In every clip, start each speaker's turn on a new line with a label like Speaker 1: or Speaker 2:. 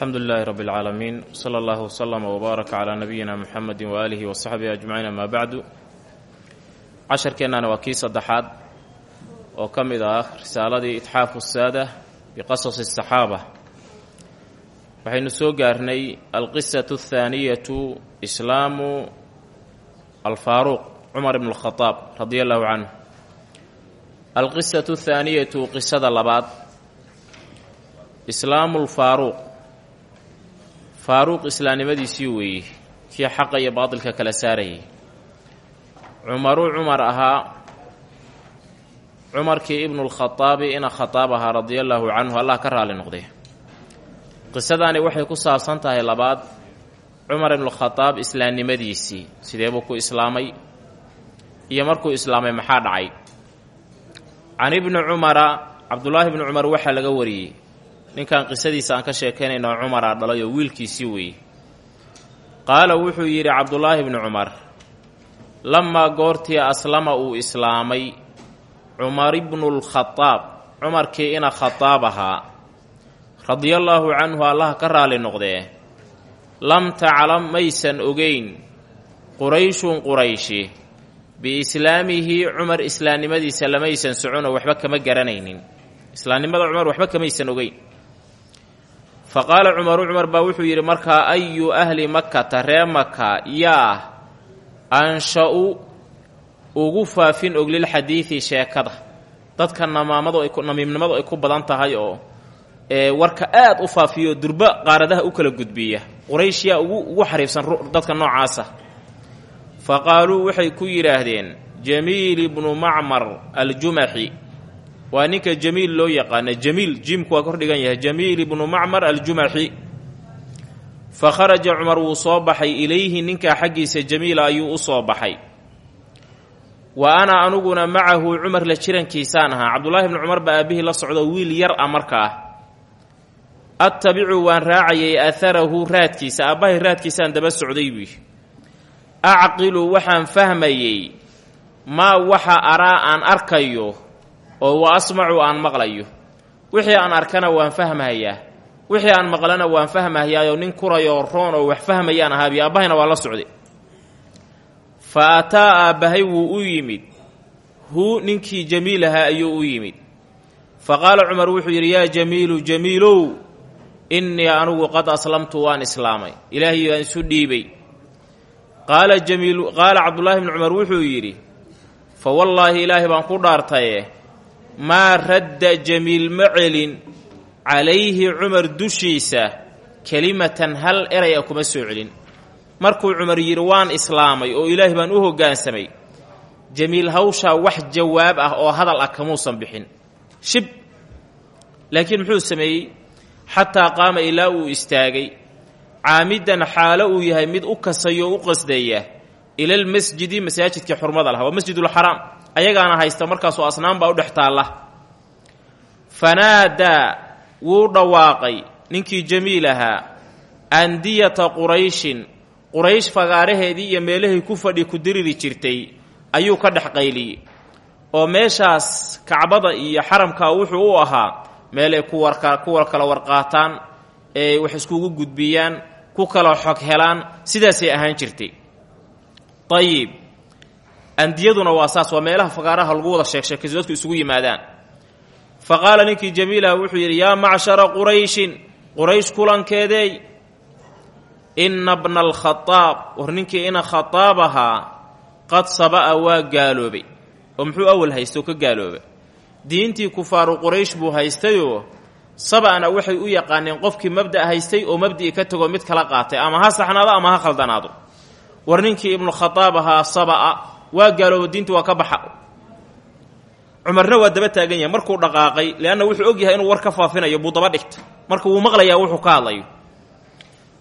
Speaker 1: alxamdu lilaahi rabbi اlcaalamiin sala allahu wslama wbaaraka calaa nabiyina muxamedi waaalihi wa saxbihi ajmaciin amaa bacdu. Casharkeennana waa kii saddexaad oo ka mid ah risaaladii itxaafu saada biqasasi asaxaaba waxaynu soo gaarnay alqisatu athaaniyatu islaamu alfaaruuq cumar ibn اlkhadaab radia allahu canhu. Alqisatu athaaniyatu qisada labaad islaamu lfaaruuq faaruuq islaamnimadiisii weeye kii xaqa iyo baatilka kala saarayay cumaruu cumar ahaa cumarkii ibnulkhataabi ina khataab ahaa radia allaahu canhu allah ka raali noqday. Qisadaani waxay ku saabsan tahay labaad cumar ibnukhadaab islaamnimadiisii sideebuu ku islaamay? Iyo markuu islaamay maxaa dhacay? Can ibni cumara cabdullaahi ibni cumar waxaa laga wariyey ninkan qisadiisa aan ka sheekaynayno cumaraa dhalay oo wiilkiisii weeye qaala wuxuu yidhi cabdullaahi bni cumar lamaa goortii aslama uu islaamay cumar ibnulkhadaab cumarkii ina khadaab ahaa radiallaahu canhu allaha ka raali noqdee lam taclam maysan ogeyn qurayshun qurayshi biislaamihi cumar islaamnimadiisa lamaysan soconoo waxba kama garanaynin. Islaamnimada cumar waxba kamaysan ogeyn fa qaala cumaru cumar baa wuxuu yidhi markaa ayu ahli makata ree maka yaa ansha-u ugu faafin og lilxadiidi sheekada. Dadka namaamadu ay namiimnimadu ay ku badan tahay oo warka aad u faafiyo durba qaaradaha u kala gudbiya. Quraysh yaa ugu ugu xariifsan dadka noocaasa. Fa qaaluu waxay ku yidhaahdeen jamiil ibnu macmar aljumaxi waa ninka jamiil loo yaqaana jamiil jiimku waa kordhigan yahay. Jamiil ibnu macmar aljumaxi fa kharaja cumar wuu soo baxay ilayhi. Ninkaa xaggiisa jamiila ayuu u soo baxay. Wa ana anuguna macahu cumar la jirankiisaan ahaa. Cabdullaahi bni cumar baa aabihii la socdo wiil yar ah markaa attabicu waan raacayay atharahu raadkiisa. Aabbahay raadkiisaan daba socday buy acqilu waxaan fahmayey maa waxa araa aan arkayo oo wa asmacu aan maqlayo. Wixii aan arkana waan fahmahayaa wixii aan maqlana waan fahmahayaayoo nin kurayoo roon oo wax fahmayaan ahaabi aabbahayna waa la socday. Fa ataa aabbahay wuu u yimid. Hu ninkii jamiil ahaa ayuu u yimid. Fa qaala cumar wuxuu yidhi yaa jamiilu jamiilow innii anugu qad aslamtu waan islaamay. Ilaahay baan isu dhiibay. Qaala jamiilu qaala cabdullaahi bni cumar wuxuu yidhi fa wallaahi ilaahay baan ku dhaartaye maa radda jamiil ma celin calayhi cumar dushiisa kelimatan hal eray a kuma soo celin. Markuu cumar yidhi waan islaamay oo ilaahay baan u hoggaansamay jamiil hawshaa wax jawaab ah oo hadal ah kamuusan bixin. Shib. Laakiin muxuu sameeyey? Xataa qaama ilaa uu istaagay. Caamidan xaalo uu yahay mid u kasaya oo u qasdaya ilalmasjidi masaajidkii xurmada lahaa waa masjidulxaraam ayagaana haysta markaasoo asnaan baa u dhex taalla. Fanaadaa wuu dhawaaqay. Ninkii jamiil ahaa. Andiyata qurayshin. Quraysh fagaaraheedii iyo meelahay ku fadhi ku diriri jirtay ayuu ka dhex qayliyey. Oo meeshaas kacbada iyo xaramka wuxuu u ahaa meel ay ku warka kuwa kala warqaataan ee wax iskugu gudbiyaan ku kala xog helaan sidaasay ahaan jirtay. Ayib andiyaduna waa saas waa meelaha fagaaraha lagu wada sheeg sheekayso dadku isugu yimaadaan. Fa qaala ninkii jamiilah wuxuu yidhi yaa macshara qurayshin quraysh kulankeedeey inna bna alkhadaab war ninkii ina khadaab ahaa qad saba'a waa gaaloobay. Oo muxuu awal haysta oo ka gaalooba diintii kufaaru quraysh buu haystayoo saba'na waxay u yaqaaneen qofkii mabda' haystay oo mabdi'i ka tegoo mid kala qaatay ama ha saxnaado ama ha khaldanaado. War ninkii ibnu saba'a waa gaaloobo diintii waa ka baxa. Cumarna waa daba taagan yahay markuu dhaqaaqay leanna wuxuu og yahay inuu war ka faafinayo buu daba dhigta. Marka wuu maqlayaa wuxuu ka hadlayo.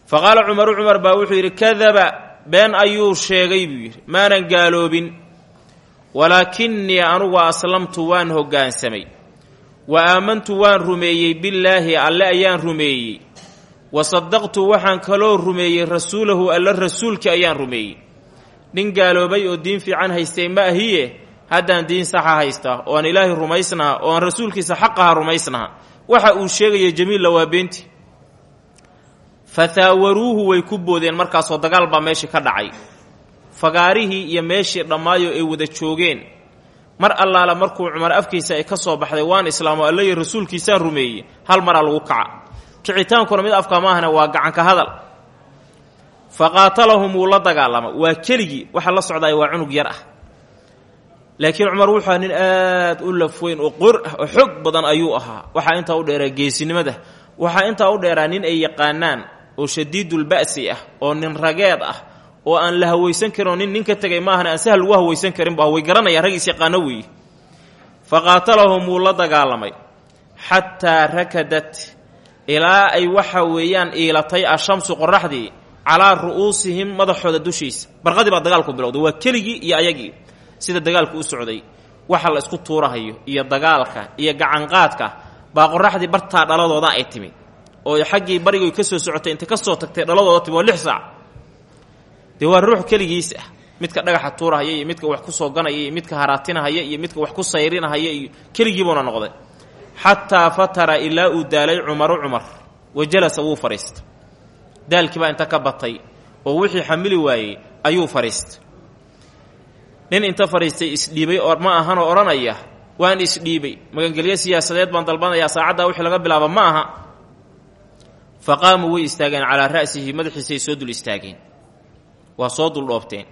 Speaker 1: Fa qaala cumaru cumar baa wuxuu yidhi kadaba been ayuu sheegay buu yidhi. Maanan gaaloobin walaakinnii anugu aslamtu waan hoggaansamay wa aamantu waan rumeeyey billaahi alle ayaan rumeeyey. Wa sadaqtu waxaan kaloo rumeeyey rasuulahu alle rasuulkii ayaan rumeeyey nin gaaloobay oo diin fiican haystay ma ahiye? Haddaan diin saxa haysta oo aan ilaahay rumaysnaha oo aan rasuulkiisa xaqaha rumaysnaha. Waxa uu sheegaya jamiilla waa beenti fataawaruuhu way ku boodeen markaasoo dagaal baa meeshii ka dhacay. Fagaarihii iyo meeshii dhammaayo ay wada joogeen. Mar allaala markuu cumar afkiisa ay ka soo baxday waan islaamo alla iyo rasuulkiisaan rumeeyey. Hal maraa lagu kaca. Kicitaankuna mid afka maahana waa gacanka hadal fa qaatalahum wuu la dagaalama waa keligii waxa la socdaay waa cunug yar ah. Laakiin cumar wuxuu nin aad u lafweyn oo qor ah oo xoog badan ayuu ahaa. Waxaa intaa u dheeraa geesinimada. Waxaa intaa u dheeraa nin ay yaqaanaan oo shadiidulba'si ah oo nin rageed ah oo aan la hawaysan karin oo nin nin ka tegay maahana aan sahal lagu hawaysan karinba way garanayaan rag is yaqaano weeye fa qaatalahum wuu la dagaalamay. Xataa rakadat ilaa ay waxa weeyaan iilatay ashamsu qoraxdii calaa ru'uusihim madaxooda dushiisa. Barqadii baa dagaalku bilowday waa keligii iyo ayagii sida dagaalku u socday. Waxa la isku tuurahayo iyo dagaalka iyo gacanqaadka baa qoraxdii bartaa dhaladooda ay timi. Oo xaggii barigoy ka soo socotay intay ka soo tagtay dhaladooda timi waa lix saac. Dee waa ruux keligiis ah. Midka dhagaxa tuurahaya iyo midka wax ku soo ganaya iyo midka haraatinahaya iyo midka wax ku sayrinahaya iyo keligiibuuna noqday. Xataa fatara ilaa uu daalay cumaru cumar wa jalasa wuu fadhiistay daalkii baa inta ka batay oo wixii xamili waayey ayuu fadhiistay nin inta fadhiistay isdhiibay ma ahanoo odhanaya waan isdhiibay. Magangelyo siyaasadeed baan dalbanayaa saacaddaa wixii laga bilaaba ma aha. Fa qaamuu way istaageen calaa ra'sihi madaxiisay soo dul istaageen. Waa soo duldhoobteen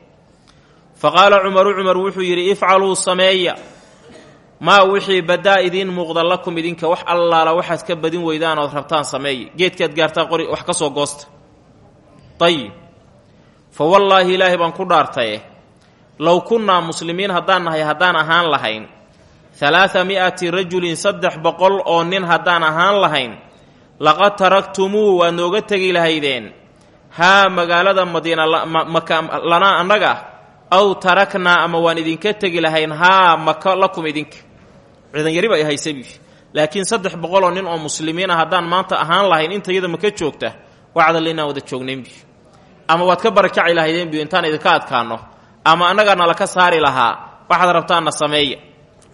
Speaker 1: fa qaala cumaru cumar wuxuu yidhi ifcaluu sameeya. Maa wixii badaa idiin muuqda lakum idinka wax allaala waxaad ka badin weydaan ood rabtaan sameeye geedkaad gaartaa qori wax ka soo goosta ayib fa wallaahi ilaahay baan ku dhaartaye low kunnaa muslimiin haddaan nahay haddaan ahaan lahayn halaaa mi'ati rajulin saddex boqol oo nin haddaan ahaan lahayn laqad taragtumuu waad nooga tegi lahaydeen haa magaalada madiina maka lanaa annaga aw taraknaa ama waan idinka tegi lahayn haa maka lakum idinka ciidan yari bay haysabi laakiin saddex boqoloo nin oo muslimiin ah haddaan maanta ahaan lahayn inta iyada maka joogta wacdal inaan wada joognaynbi ama waad ka barakaci lahaydeenbi intaan idinka adkaanno. Ama annagaa nala ka saari lahaa waxaad rabtaanna sameeya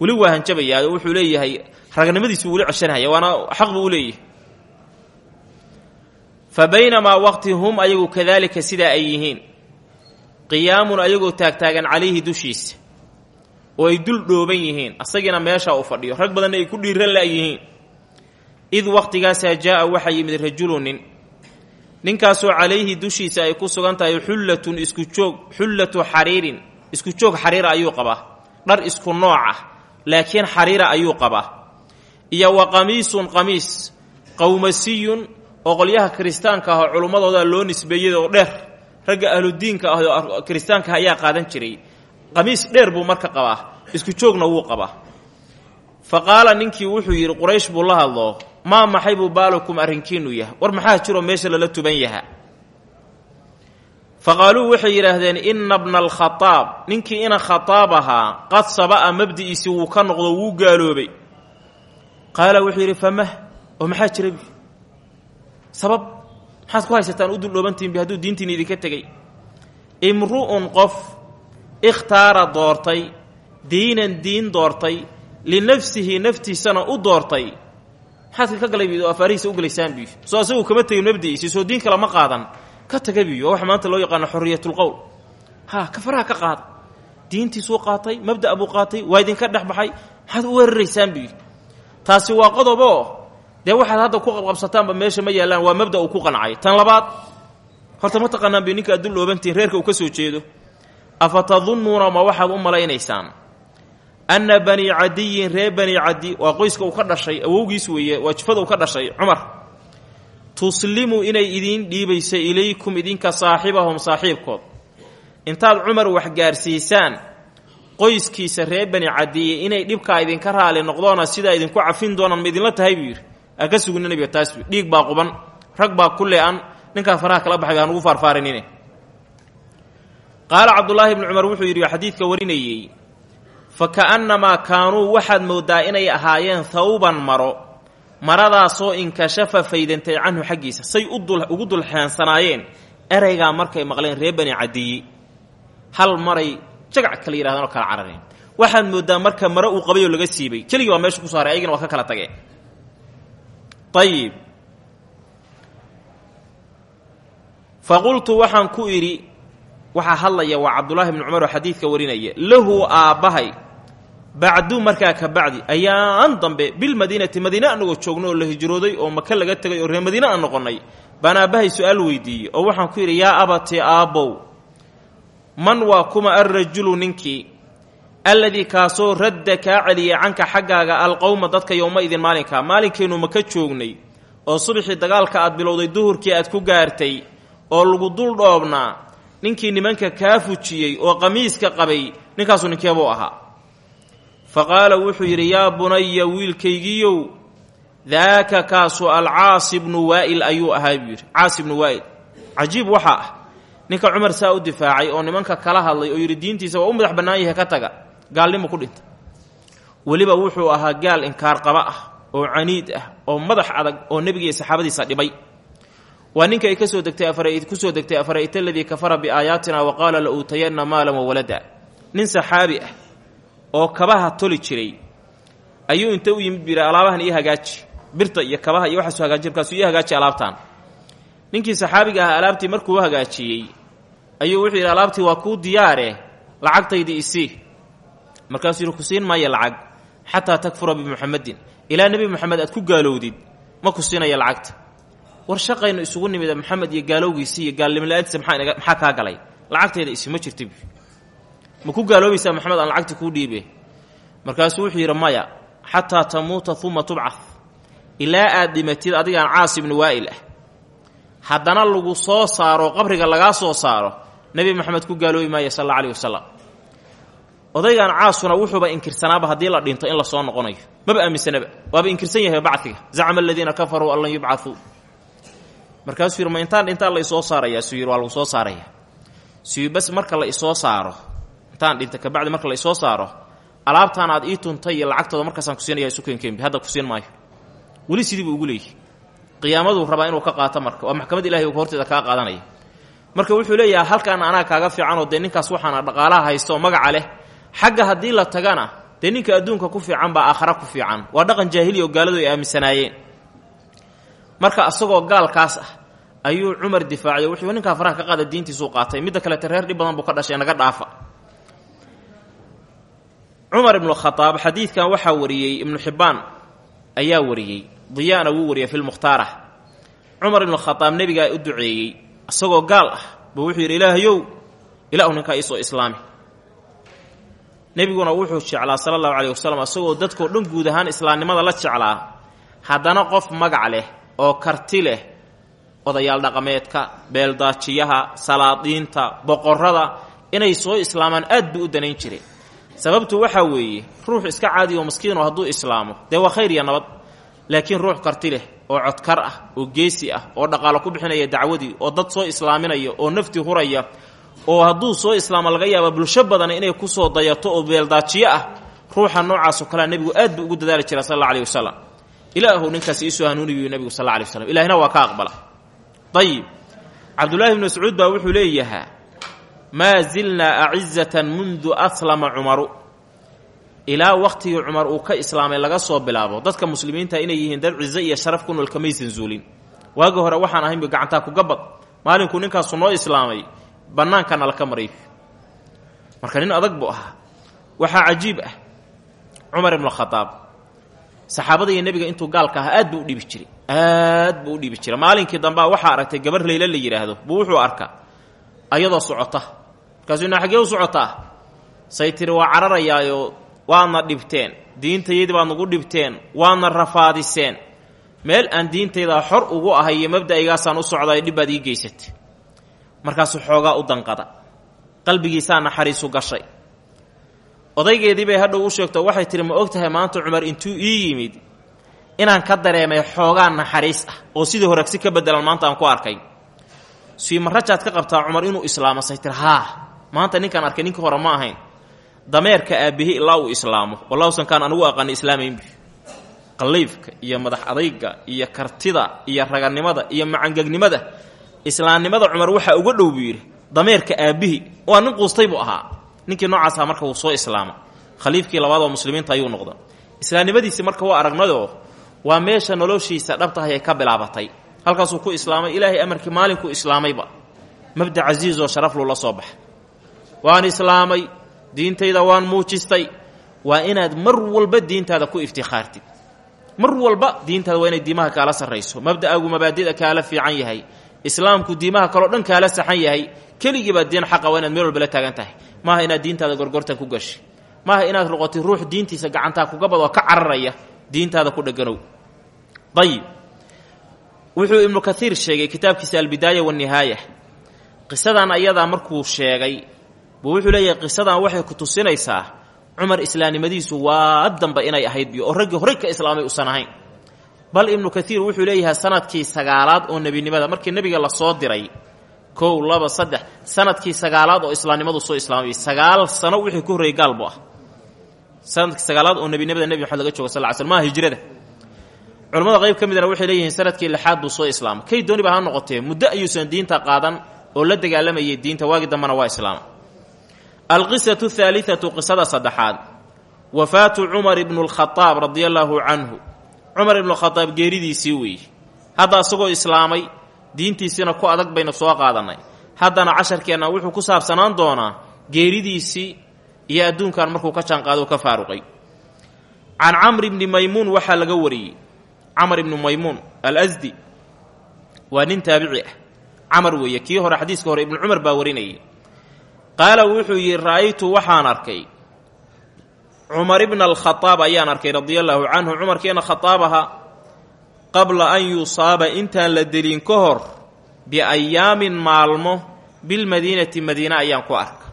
Speaker 1: weli waa hanjabayaa oo wuxuu leeyahay ragnimadiisu weli ceshanahaya waana xaq buu u leeyahay. Fa baynamaa waqti hum ayagu kadaalika sidaa ay yihiin. Qiyaamun ayagoo taagtaagan calayhi dushiisa. Oo ay dul dhooban yihiin asagiina meeshaa uu fadhiyo. Rag badanna ay ku dhiiran la'yihiin id waqtigaasaa jaa'a waxaa yimid rajulu ninkaasoo calayhi dushiisa ay ku sugan tahay xullatun isku joog xullatu xariirin. Isku joog xariira ayuu qabaa. Dhar isku nooc ah laakiin xariira ayuu qabaa. Iyo wa qamiisun qamiis qowmasiyun oo qolyaha kiristaanka ah oo culummadooda loo nisbeeyey oo dheer ragga ahludiinka ah oo kiristaanka ayaa qaadan jiray. Qamiis dheer buu marka qabaa isku joogna wuu qabaa. Fa qaala ninkii wuxuu yidhi quraysh buu la hadloo maa maxay buu baalukum arrinkiinnu yahay? War maxaa jiroo meesha lala tuban yaha fa qaaluu waxay yidhaahdeen inna bna alkhadaab ninkii ina khadaab ahaa qad saba'a mabdi'iisii wuu ka noqdo wuu gaaloobay. Qaala wuxuu yidhi famah oo maxaa jira bi sabab maxaad ku haysataan u duldhoobantihin bi hadduu diintiina idinka tegey. Imru'un qof ikhtaara doortay diinan diin doortay linafsihi naftiisana u doortay maxaad ka galay oo afaarihiisa u gelaysaan biyo soo asagu kama tegin mabdi'iisii soo diin kale ma qaadan. Ka taga biyo oo maanta loo yaqaano xorriyatulqowl ha kafaraha ka qaada diintiisuu qaatay mabda'a buu qaatay waa idinka dhex baxay maxaad u weeraraysaan biyo taasi waa qodoboo dee waxaad hadda ku qabqabsataanba meesha ma yaallaan waa mabda uu ku qancay. Tan labaad horta ma taqaanaan bi ninka ad dul dhoobantihin reerka uu ka soo jeedo. Afa tadunnuuna ma waxaad u anna banii cadiyin reer banii cadi waa qoyska uu ka dhashay awowgiis weeye waa jifada uu ka dhashay cumar. Tuslimu inay idiin dhiibayso ilaykum idinka saaxibahum saaxiibkood. Intaad cumar wax gaarsiisaan qoyskiisa reer bani cadiye inay dhibkaa idinka raali noqdoona sidaa idinku cafin doonaan ma idinla tahay buu yidhi. Aan ka sugina nabiga baa quban rag baa ku le-an faraha kala baxay aan ugu faarfaarinine qaala cabdulaahi ibnu cumar wuxuu yidhi xadiidka warinayey fa ka'annamaa kaanuu waxaad mooddaa inay ahaayeen thawban maro maradaasoo inkashafa faydantay canhu xaggiisa say ugu dulxeensanaayeen. Ereygaa markay maqleen reer bani cadiyi hal maray jagac kala yidhahdeen oo kala carareen. Waxaad mooddaa marka mare uu qabay oo laga siibay. Keligii baa meesha ku saaray ayagana waa ka kala tageen. Ayib fa qultu waxaan ku idhi waxaa hadlaya waa cabdulaahi bni cumar oo xadiidka warinaya lahu aabbahay bacdu markaa ka bacdi ayaan dambe bilmadiinati madiine anagoo joogno oo la hijrooday oo maka laga tegay oo reer madiine aan noqonnay baan aabbahay su'aal weydiiyey oo waxaan ku yidhi yaa abati aabbow man waa kuma alrajulu ninkii alladii kaasoo radda kaa celiyay canka xaggaaga alqowma dadka yowma-idin maalinka. Maalinkeennu maka joognay oo subaxii dagaalka aad bilowday duhurkii aad ku gaartay oo lagu dul dhoobnaa ninkii nimanka kaa fujiyey oo qamiiska qabay ninkaasuu ninkeebuu ahaa fa qaala wuxuu yidhi yaa bunaya wiilkaygiiyow daaka kaasu alcaasi bnu waa'il ayuu ahaa buu yidhi. Caasi bnu waa'il. Cajiib waxaa ah. Ninka cumar saa u difaacay oo nimanka kala hadlay oo yidhi diintiisa waa u madax bannaan yahay ka taga. Gaalnimo ku dhinta weliba wuxuu ahaa gaal inkaar qaba ah oo caniid ah oo madax adag oo nebiga iyo saxaabadiisa dhibay. Waa ninka ay ka soo degtay ku soo degtay afara'ita aladii kafara biaayaatina wa qaala la uutayanna maalan wawalada nin saxaabi ah oo kabaha toli jiray. Ayuu inta u yimid biri alaabahan iyo hagaaji. Birta iyo kabaha iyo waxaasu hagaaji markaasuu iyo hagaaji alaabtaan. Ninkii saxaabiga ah alaabtii markuu u hagaajiyey ayuu wuxuu yidhi alaabtii waa kuu diyaare lacagtaydii isii markaasuu yidhi ku siin maayo lacag xataa takfura bimuxamedin ilaa nebi moxamed aad ku gaalowdid ma ku siinaya lacagta. War shaqaynu isugu nimida maxamed iyo gaalowgiisi iyo gaalnimola'aantiisa maxaa kaa galay? Lacagtayda isima jirta ma ku gaaloobaysaa maxamed aan lacagta kuu dhiibe? Markaasuu wuxuu yidhi maya xataa tamuuta uma tubcad ilaa aad dhimatid adigaan caas ibnu waa'il ah. Haddana lagu soo saaro qabriga lagaa soo saaro nebi moxamed ku gaaloobi maaya sal alla alih wasalam odaygan caasuna wuxuuba inkirsanaaba haddii la dhinto in la soo noqonayo. Maba aaminsanaba waaba inkirsan yahay bacdiga zacama aladiina kafaruu an lan yubcauu markaasuu yidhi la isoo saarayaa? Suu waa lagu soo saaraya suu bas marka la isoo saaro intaan dhinta kabacdi marka la isoo saaro alaabtaan aad ii tuntay iyo lacagtooda markaasaan kusiinaya isu keenkeenbi hadda kusiin maayo. Weli sidii ugu leeyahy qiyaamaduu rabaa inuu ka qaato marka waa maxkamad ilahay horteeda kaa qaadanaya. Marka wuxuu leeyaha halkaan anaa kaaga fiicanoo dee ninkaas waxaana dhaqaalaha haysta oo leh xagga haddii la tagana dee adduunka ku fiican baa aakhara ku fiican. Waa dhaqan jaahili oo gaaladu ay aaminsanaayeen. Marka asagoo gaalkaas ah ayuu cumar difaacay wuxuu ninkaa faraha ka qaada diintiisuu qaatay. Midda kalete reer dhib buu ka dhashay naga dhaafa cumar ibnu khadaab xadiidkan waxaa wariyey ibnu xibbaan ayaa wariyey diyaana wuu wariyay fi lmukhtaara cumar ibnu khadaab nebigaa u duceeyey isagoo gaal ah buu wuxuu yidhi ilaahayow ilaahu ninkaa iisoo islaami. Nebiguna wuxuu jeclaa sala allahu caleyh wasalam isagoo dadkoo dhan guud ahaan islaamnimada la jeclaa haddana qof magac leh oo karti leh odayaal dhaqameedka beeldaajiyaha salaadiinta boqorrada inay soo islaamaan aad buu u danayn jiray sababtu waxaa weeye ruux iska caadi oo maskiinoo hadduu islaamo dee waa khayr iyo nabad. Laakiin ruux karti leh oo codkar ah oo geesi ah oo dhaqaalo ku bixinaya dacwadii oo dad soo islaaminaya oo nafti huraya oo hadduu soo islaamo laga yaaba bulsho badan inay ku soo dayato oo beeldaajiyo ah ruuxa noocaasoo kalea nebigu aad buu ugu dadaali jira sal alla alih wasalam ilaahu ninkaas iisoo hanuuniyu nebigu sal alla alih ilahina waa ka aqbala. Ayib cabdullaahi ibnu mascuud baa wuxuu leeyahaa maa zilnaa acizatan mundu aslama cumaru ilaa wakhtigii cumar uu ka islaamay laga soo bilaabo dadka muslimiinta inay yihiin dad cizo iyo sharaf ku nool kamaysan zuulin waagi hore waxaan ahaynbu gacantaa kugabad maalinkuu ninkaasu noo islaamay bannaankana laka maray. Marka nin adag buu ahaa. Waxaa cajiib ah cumar ibnu khadaab saxaabada iyo nebiga intuu gaalka ahaa aad buu u jiray. Aad buu u dhibi jiray. Maalinkii dambea waxaa aragtay gabar leyle la yidhaahdo buu wuxuu arka ayadoo socota markaasuu xaggee u socotaa? Say tiri waa cararayaayo waadna dhibteen. Diintayadii baad nagu dhibteen waadna rafaadiseen. Meel aan diintaydaa xor ugu ahay iyo u socdaay dhibbaad ii geysatay. Markaasuu xoogaa u danqada. Qalbigiisaa naxariisu gashay. Odaygeedii bay hadhow u sheegto waxay tihi ma og tahay maanta cumar intuu ii yimid inaan ka dareemay xoogaa naxariis ah oo sidii horagsi ka bedelan maanta aan ku arkay siima rajaad ka qabtaa cumar inuu islaamo say tiri haa maanta ninkaan arkay ninkii hore ma ahayn. Dameerka aabbihi ilaa uu islaamo. Wallaahusan kaan anugu aqaani islaamaynbi qalliifka iyo madax adayga iyo kartida iyo raganimada iyo macangegnimada islaamnimada cumar waxaa uga dhow buu yidhi dameerka aabbihii waa nin quustay buu ahaa. Ninkii noocaasa marka uu soo islaama khaliifkii labaad oo muslimiinta ayuu noqda islaamnimadiisii marka waa aragnayoo waa meesha noloshiisa dhabtahay ay ka bilaabatay. Halkaasuu ku islaamay ilaahay amarkii maalinkuu islaamayba mabda casiiz oo sharaflu la soo baxa waan islaamay diintayda waan muujistay waa inaad mar walba diintaada ku iftikhaartid mar walba diintaada waa inay diimaha kaala sarrayso. Mabda'aagu mabaadida kaala fiican yahay. Islaamku diimaha kaleo dhan kaala saxan yahay. Keligiibaa diin xaqa waa inaad meel walba la taagan tahay. Maaha inaad diintaada gorgortan ku gashay maaha inaad noqotay ruux diintiisa gacantaa kuga badoo ka cararaya diintaada ku dheganow. Ayib wuxuu ibnu kaiir sheegay kitaabkiisa albidaaya wanihaaya qisadan ayadaa markuu sheegay buu wuxuu leeyahay qisadan waxay ku tusinaysaa cumar islaamnimadiisu waa dambe inay ahayd biyo oo raggii horey ka islaamay usan ahayn. Bal ibnu kaiir wuxuu leeyahay sannadkii sagaalaad oo nebinimada markii nebiga la soo diray kow laba saddex sannadkii sagaalaad oo islaamnimadu soo islaamay sagaal sano wixii ku horreeyey gaal ah. Sanadkii sagaalaad oo nebinimada nebi maxamed laga jooga sal ly sl hijrada. Culamada qayb ka midana waxay leeyihiin sannadkii lixaad buu soo islaamay. Kay dooniba ha noqotee muddo ayuusan diinta qaadan oo la dagaalamayay diinta waagi dambana waa islaama alqisatu ahaaliatu qisada saddexaad. Wafaatu cumar ibnu lkhadaab radia allaahu canhu cumar ibnukhadaab geeridiisii weeye hadda asagoo islaamay diintiisiina ku adag baynu soo qaadannay. Haddana casharkeenna wuxuu ku saabsanaan doonaa geeridiisii iyo adduunkan markuu ka jaanqaado ka faaruqay. Can camr ibni maymuun waxaa laga wariyey. Camar ibnu maymuun alasdi waa nin taabici ah. Camar weeye. Kii hore xadiiska hore ibnu cumar baa warinayay qaala wuxuu yidhi ra'aytu waxaan arkay. Cumar ibna alkhadaab ayaan arkay radia allaahu canhu cumarkeena khadaab ahaa qabla an yusaaba intaan la delin ka hor biayaamin maalmo bilmadiinati madiine ayaan ku arka.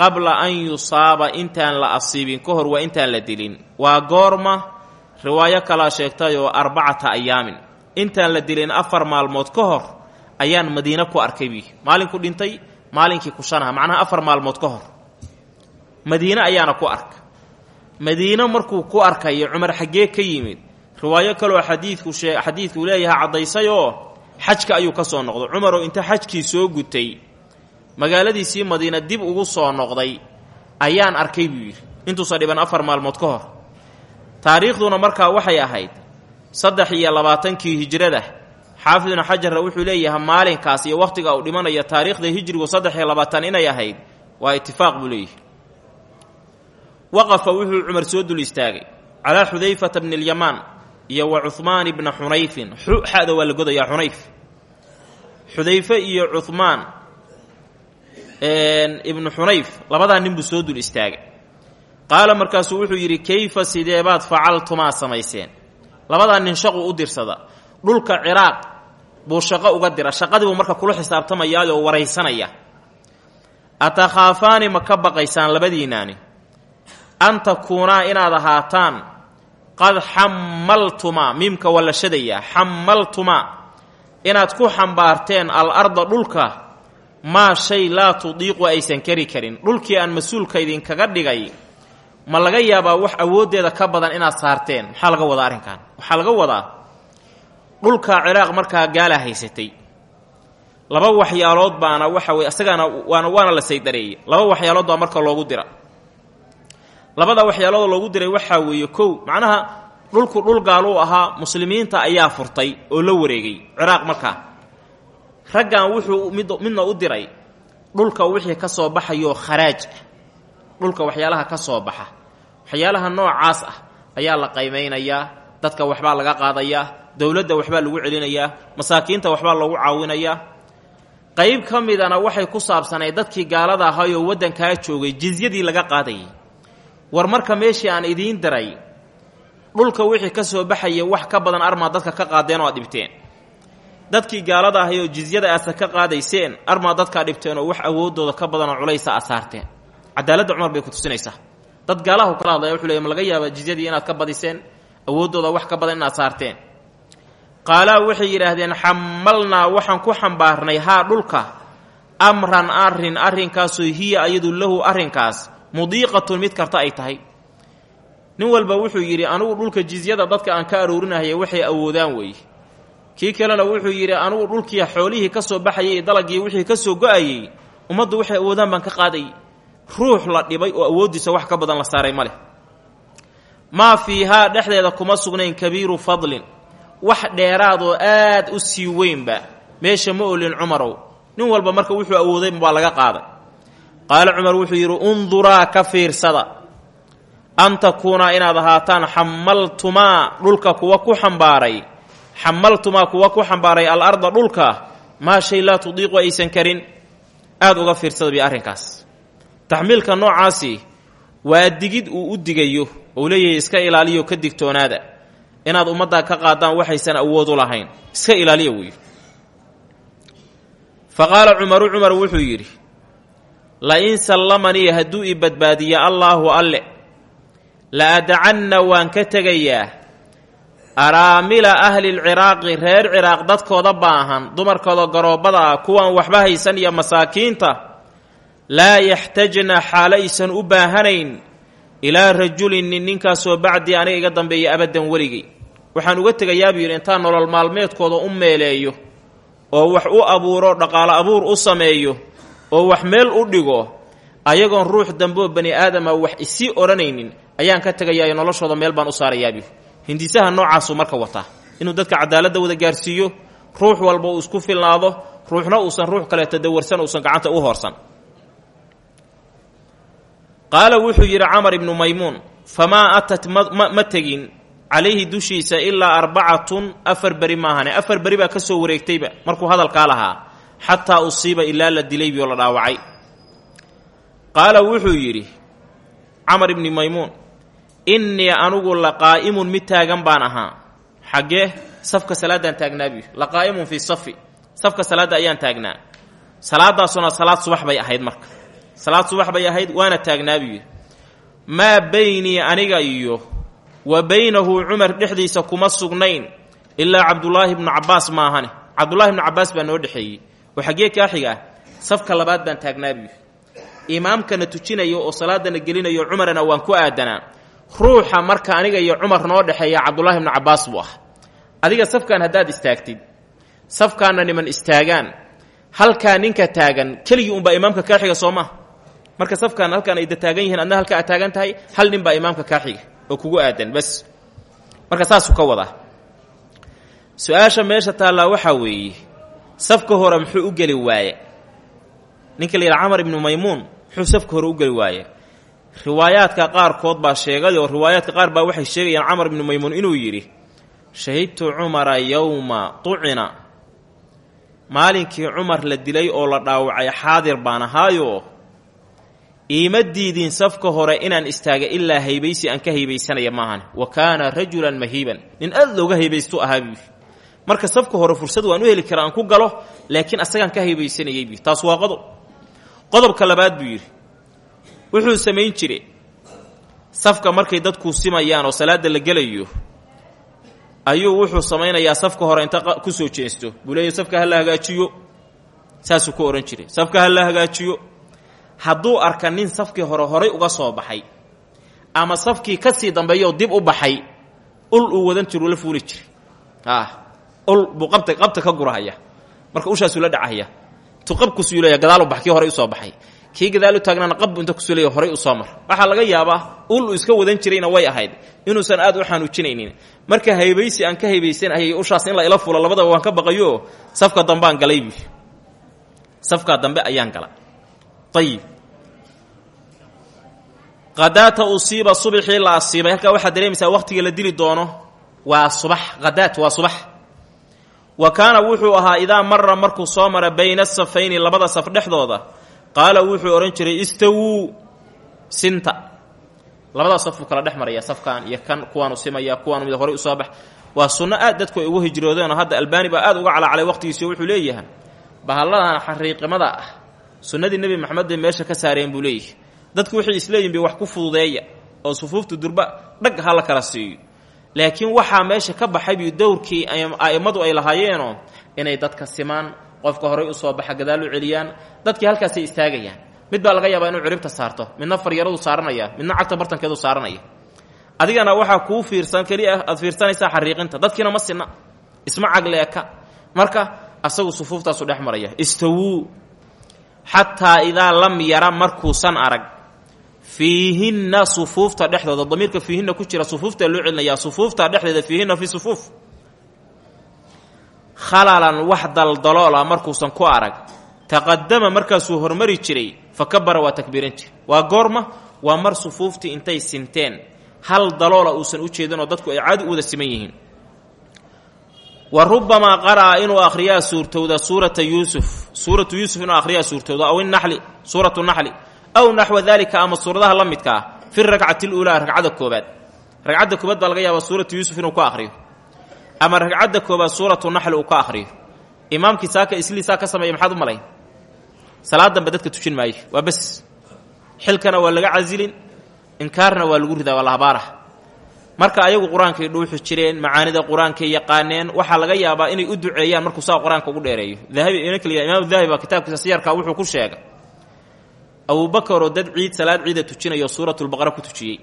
Speaker 1: Qabla an yusaaba intaan la asiibin ka hor waa intaan la dilin waa goorma riwaayo kalaa sheegtay oo arbacata ayaamin intaan la dilin afar maalmood ka hor ayaan madiine ku arkay bi maalinku dhintay maalinkii kushanaha macnaha afar maalmood ka hor. Madiine ayaana ku arka. Madiine markuu ku arkayo cumar xaggee ka yimid riwaayo kaloo xadiidku shee xadiidkuu leeyahay caddaysay oo xajka ayuu ka soo noqday. Cumaroo inta xajkii soo gutay magaaladiisii madiina dib ugu soo noqday ayaan arkay buu yidhi. Intuusan dhiban afar maalmood ka hor. Taariikhduna markaa waxay ahayd saddex iyo labaatankii hijrada xaafid ibnu xajarra wuxuu leeyahay maalinkaas iyo wakhtiga uu dhimanaya taariikhda hijrigu saddex iyo labaatan inay ahayd waa itifaaq buu leeyahay. Waqafa wuxuu cumar soo dul istaagay calaa xudayfata bni lyamaan iyo wa cuhmaan ibna xunayfin. Xada waa la godayaa xunayf. Xudayfe iyo cuhmaan ibnu xunayf labadaa nin buu soo dul istaagay. Qaala markaasuu wuxuu yidhi kayfa sideebaad facaltumaa samayseen? Labadaa nin shaqu u dirsada. Dhulka ciraaq buu shaqo uga dira. Shaqadiibuu marka kula xisaabtamayaayoo waraysanaya. Atakhaafaani ma ka baqaysaan labadiinnaani an takuunaa inaad ahaataan qad xammaltumaa miimka waa la shadayaa inaad ku xambaarteen al arda dhulka maa shay laa tudiiqu aysan kari karin. Dhulkii aan mas'uulka idinkaga dhigay ma laga yaabaa wax awooddeeda ka badan inaad saarteen? Maxaa laga wadaa arrinkan? Waxaa laga wadaa dhulka ciraaq markaa gaala haysatay. Laba waxyaalood baana waxa weye isagaana waana waana la saydareeyey laba waxyaalood baa marka loogu dira. Labada waxyaaloodoo loogu diray waxaa weeye kow macnaha dhulku dhul gaaluu ahaa muslimiinta ayaa furtay oo la wareegay ciraaq markaa. Raggan wuxuu mid midna u diray dhulka wixii ka soo baxayoo kharaaj ah. Dhulka waxyaalaha ka soo baxa. Waxyaalaha noocaas ah ayaa la qaymaynayaa dadka waxbaa laga qaadayaa dowladda waxbaa lagu celinayaa masaakiinta waxbaa loogu caawinayaa. Qayb ka midana waxay ku saabsanayd dadkii gaalada ahaayoo waddankaa joogay jizyadii laga qaadayay war marka meeshii aan idiin diray dhulka wixii ka soo baxaya wax ka badan armaa dadka ka qaadeen oo aad dadkii gaalada ahay oo jizyada aasa ka qaadayseen armaa dadkaa dhibteen oo wax awooddooda ka badanoo culaysa aad saarteen. Cadaaladda cumar bay ku tusinaysaa. Dad gaalaha kala hadlaya wuxuu leey ma laga yaabaa jizyadii inaad ka badiseen? Awooddooda wax ka badan inaad saarteen qaalaa waxay yidhaahdeen xamalnaa waxaan ku xambaarnay haa dhulka. Amran arrin arrinkaasoo hiya ayadu lahu arrinkaas. Mudiiqatun mid karta ay tahay. Nin walba wuxuu yidhi anigu dhulka jizyada dadka aan ka aroorinahaya waxay awoodaan weeye kii kalena wuxuu yidhi anigu dhulkii xoolihii ka soo baxayay dalagii wixii ka soo go'ayey ummaddu waxay awoodaan baan ka qaadayay ruux la dhibay oo awooddiisa wax ka badan la saaray ma leh. Maa fiihaa dhexdeeda kuma sugnayn kabiiru fadlin wax dheeraad oo aad u sii weynba. Meesha ma olin cumarow. Nin walba marka wuxuu awooday baa laga qaaday. Qaala cumar wuxuu yidhi unduraa ka fiirsada. An takuunaa inaad ahaataan xamaltumaa dhulka kuwa ku xambaaray. Xamaltumaa kuwa ku xambaaray alarda dhulka. Maa shay laa tudiiqu aysan karin. Aada uga fiirsada bi arrinkaas. Taxmiilka noocaasi waa digid uu u digayo ou leeyahay iska ilaaliyo ka digtoonaada inaad ummaddaa ka qaadaan waxaysan awood u lahayn. Iska ilaaliya weeye fa qaala cumaru cumar wuxuu yidhi la-in sallamanii hadduu i badbaadiya allaahu alle la adacanna waan ka tegayaa. Araamila ahlilciraaqi reer ciraaq dadkooda baahan dumarkooda garoobbada ah kuwan waxba haysan iyo masaakiinta laa yaxtajna xaalo aysan u baahanayn ilaa rajulin nin ninkaasoo bacdii aniga iga dambeeya abaddan weligay. Waxaan uga tegayaa buu yidhi intaan nolol maalmeedkooda u meeleeyo oo wax u abuuro dhaqaalo abuur u sameeyo oo wax meel u dhigo ayagoon ruux dambeoo bani aadama wax isii odhanaynin ayaan ka tegayaa noloshooda meel baan u saarayaabi hindisaha noocaasuu marka wataa inuu dadka cadaaladda wada gaarsiiyo ruux walba uu isku filnaado ruuxna uusan ruux kaleeto dawarsan uusan gacanta u hoorsan qaala wuxuu yidhi camar ibnu maymuun famaa atat ma tegin calayhi dushiisa ilaa arbacatun afar beri maahane afar beri baa ka soo wareegtayba markuu hadalkaa lahaa xataa usiiba ilaa la dilaybi oo la dhaawacay. Qaala wuxuu yidhi camar ibni maymuun innii anugu la qaa'imun mid taagan baan ahaa. Xaggee safka salaaddaan taagnaa buu la qaa'imun fii safi safka salaadda ayaan taagnaa. Salaadaasuna salaad subax bay ahayd marka salaad subax bay ahayd waana taagnaa buu yidhi. Maa beynii aniga iyo wa baynahu cumar dhexdiisa kuma sugnayn ilaa cabdulaahi bnu cabbaas maahane cabdullaahi bnu cabbaas baa noo dhexeeyey. Oo xaggee kaa xiga ah safka labaad baan taagnaa buu yidhi. Imaamkana tujinayo oo salaadana gelinayo cumarna waan ku aadanaa. Ruuxa marka aniga iyo cumar noo dhexeeya cabdulaahi bnu cabbaas buu ah adiga safkan haddaad istaagtid safkaana niman istaagaan. Halkaa ninka taagan keligii unbaa imaamka kaa xiga soo maa marka safkaan halkaan ayda taagan yihiin adna halka taagan tahay hal nin baa imaamka kaa xiga oo kugu aadan bas. Marka saasuu ka wadaa. Su'aasha meesha taallaa waxaa weeye safka hore muxuu u geli waaye. Ninka la yidhaha camar ibnu muxuu safka hore u geli waaye. Riwaayaadka qaarkood baa sheegay oo riwaayaadka qaar baa waxay sheegayaan camar ibnu maymuun inuu yidhi shahidtu cumara yowma tucina. Maalinkii cumar la dilay oo la dhaawacay xaadir baan ahaayo iima diidin safka hore inaan istaaga ilaa haybaysi aan ka haybaysanaya maahan. Wa kaana rajulan mahiiban. Nin aad looga haybaystu ahaa buu marka safka hore fursad waan u heli karaa aan ku galo laakiin asagaan ka haybaysanayay buu taas waa qodob qodobka labaad buu yidhi. Wuxuu samayn jire safka markay dadku simayaan oo salaada la gelayo. Ayuu wuxuu samaynayaa safka hore inta ku soo jeensto buu leeyahy safka ha hagaajiyo. Saasuu ku odhan jiray. Safka ha hagaajiyo hadduu arka nin safkii hore horay uga soo baxay ama safkii ka sii dambeeyoo dib u baxay ul uu wadan jiruu la fuuli jiray. Ah ul buu qabta ka gurahaya. Marka ushaasuu la dhacahaya tu qabkusuu leeya gadaal u bax kii horay u soo baxay. Kii gadaal u taagnaana qabbu inta ku soo leeya horay u soo mar. Waxaa laga yaabaa ul iska wadan jirayna way ahayd. Inuusan aad u xanuujinaynin marka haybaysi aan ka haybaysanayay ushaas in la ila fulo labadaba waan ka baqayo. Safka dambeaan galay buu safkaa dambe ayaan gala ayib hadaata usiiba subxii la asiibay halkaa waxaad dareemaysaa wakhtiga la dili doono waa subax hadaat waa subax wa kaana wuxuu ahaa idaa mara markuu soo mara bayna safayni labada saf dhexdooda qaala wuxuu odhan jiray istawuu sinta labada safuu kala dhex maraya safkan iyo kan kuwaanu simaya kuwaanu mid horay u soo bax waa sunno aad dadku ay ugu hijroodeenoo hadda albaani baa aad uga calacalay waqhtigiisio wuxuu leeyahay bahalladan xariiqimada ah sunnadii nebi maxamed bay meesha ka saareen buu leeyahay. Dadku waxay isleeyihin bay wax ku fududeeya oo sufuufta durba dhag ha la kala siiyo. Laakiin waxaa meesha ka baxay bi dowrkii a'immadu ay lahaayeenoo inay dadka simaan qofka horay u soo baxa gadaal u celiyaan dadkii halkaasay istaagayaan. Mid baa laga yaabaa inuu ciribta saarto midna faryaradu saaranaya midna cagta bartankeedu saaranaya. Adigana waxaa kuu fiirsan keliya aad fiirsanaysaa xariiqinta. Dadkiina ma sinna isma cagleeka marka asagu sufuuftaasu dhex maraya. Istawuu xataa idaa lam yara markuusan arag. Fiihinna sufuufta dhexdooda damiirka fiihinna ku jira sufuufta loo celinayaa sufuufta dhexdeeda fiihinna fi sufuuf. Khalalan wax daldaloola markuusan ku arag. Taqadama markaasuu hormari jiray fa kabara waa takbiiran jira waa goorma waa mar sufuuftii intay sinteen. Hal daloola uusan u jeedin oo dadku ay caadi u wada siman yihiin wa rubamaa qara'a inuu akhriyaa suurtowda suurata yuusuf. Suuratu yuusuf inuu akhriyaa suurtowda aw inaxli suuratu naxli aw naxwa daalika ama suuradaha la midka ah fi rakcati luulaa ragcadda koobaad. Ragcadda koobaad baa laga yaabaa suuratu yuusuf inuu ka akhriyo. Ama ragcadda koobaad suuratu naxli uu ka akhriyo. Imaamkii saaka islii saa ka sameeya maxaad u malayn? Salaadanba dadka tujin maayo waa bes. Xilkana waa laga marka ayagu qur'aankay dhuuxi jireen macaanida qur'aankay yaqaaneen waxaa laga yaabaa inay u duceeyaan markuu saa qur'aanka ugu dheereeyo. Imaam dahabi baa kitaabkiisa siyarka wuxuu ku sheegay. Abubakar oo dad ciid salaad ciida tujinayo suuratulbaqara ku tujiyey.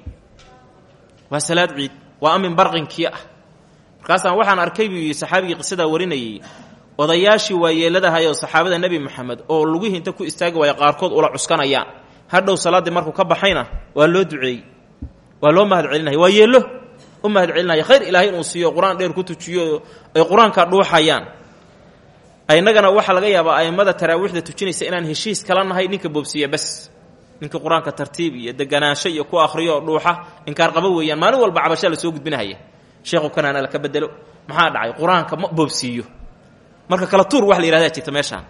Speaker 1: Waa salaad ciid waa amin barqinkii ah. Markaasaan waxaan arkay buu yidhi saxaabigii qisadaa warinayey odayaashii waayeeladahayo saxaabada nebi moxamed oo lugihii inta ku istaagi waaya qaarkood ula cuskanayaan. Hadhow salaaddii markuu ka baxayna waa loo duceeyey waa loo mahad celinaya waa yeello u mahad ilaahay inuu siiyo qur'aan dheer ku tujiyo ay qur'aanka dhuuxayaan. Innagana waxaa laga yaabaa a'immada taraawiixda tujinaysa inaan heshiis kala nahay ninka boobsiiya bas. Ninka qur'aanka tartiib iyo deganaansho iyo ku akhriyo dhuuxa inkaar qaba weeyaan. Maalin walba cabashaa la soo gudbinahaya sheekhu kanaana laka bedelo. Maxaa dhacay? Qur'aanka ma boobsiiyo. Marka kala tuur wax la yihahdaa jirta meeshaan.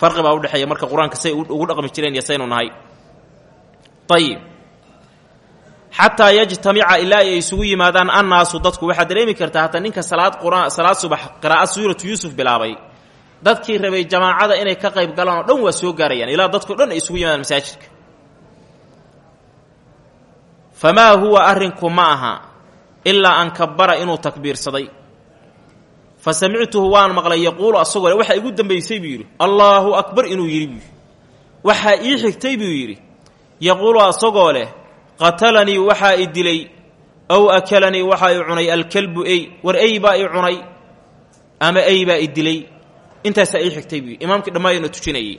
Speaker 1: Farqi baa udhexeeya marka qur'aanka say ugu dhaqmi jireen iyo saynu nahay. Ayib xataa yajtamica ilaa ay isugu yimaadaan annaasu dadku waxaad dareemi kartaa hataa ninka salaad subax qiraa'ad suuratu yuusuf bilaabay. Dadkii rabay jamaacada inay ka qayb galaan oo dhan waa soo gaarayaan ilaa dadkao dhan ay isugu yimaadaan masaajidka. Famaa huwa arrinku ma aha ilaa an kabara inuu takbiirsaday. Fa samictuhu waan maqlay yaquulu asagoo le waxaa igu dambaysay buu yidhi allaahu akbar inuu yidhi buu waxaa ii xigtay buu yidhi yaquulu asagoo leh qatalanii waxaa i dilay ow akalanii waxaa i cunay alkalbu ey war ey baa i cunay ama ey baa i dilay. Intaasaa ii xigtay buu imaamkii dhammaayana tujinayay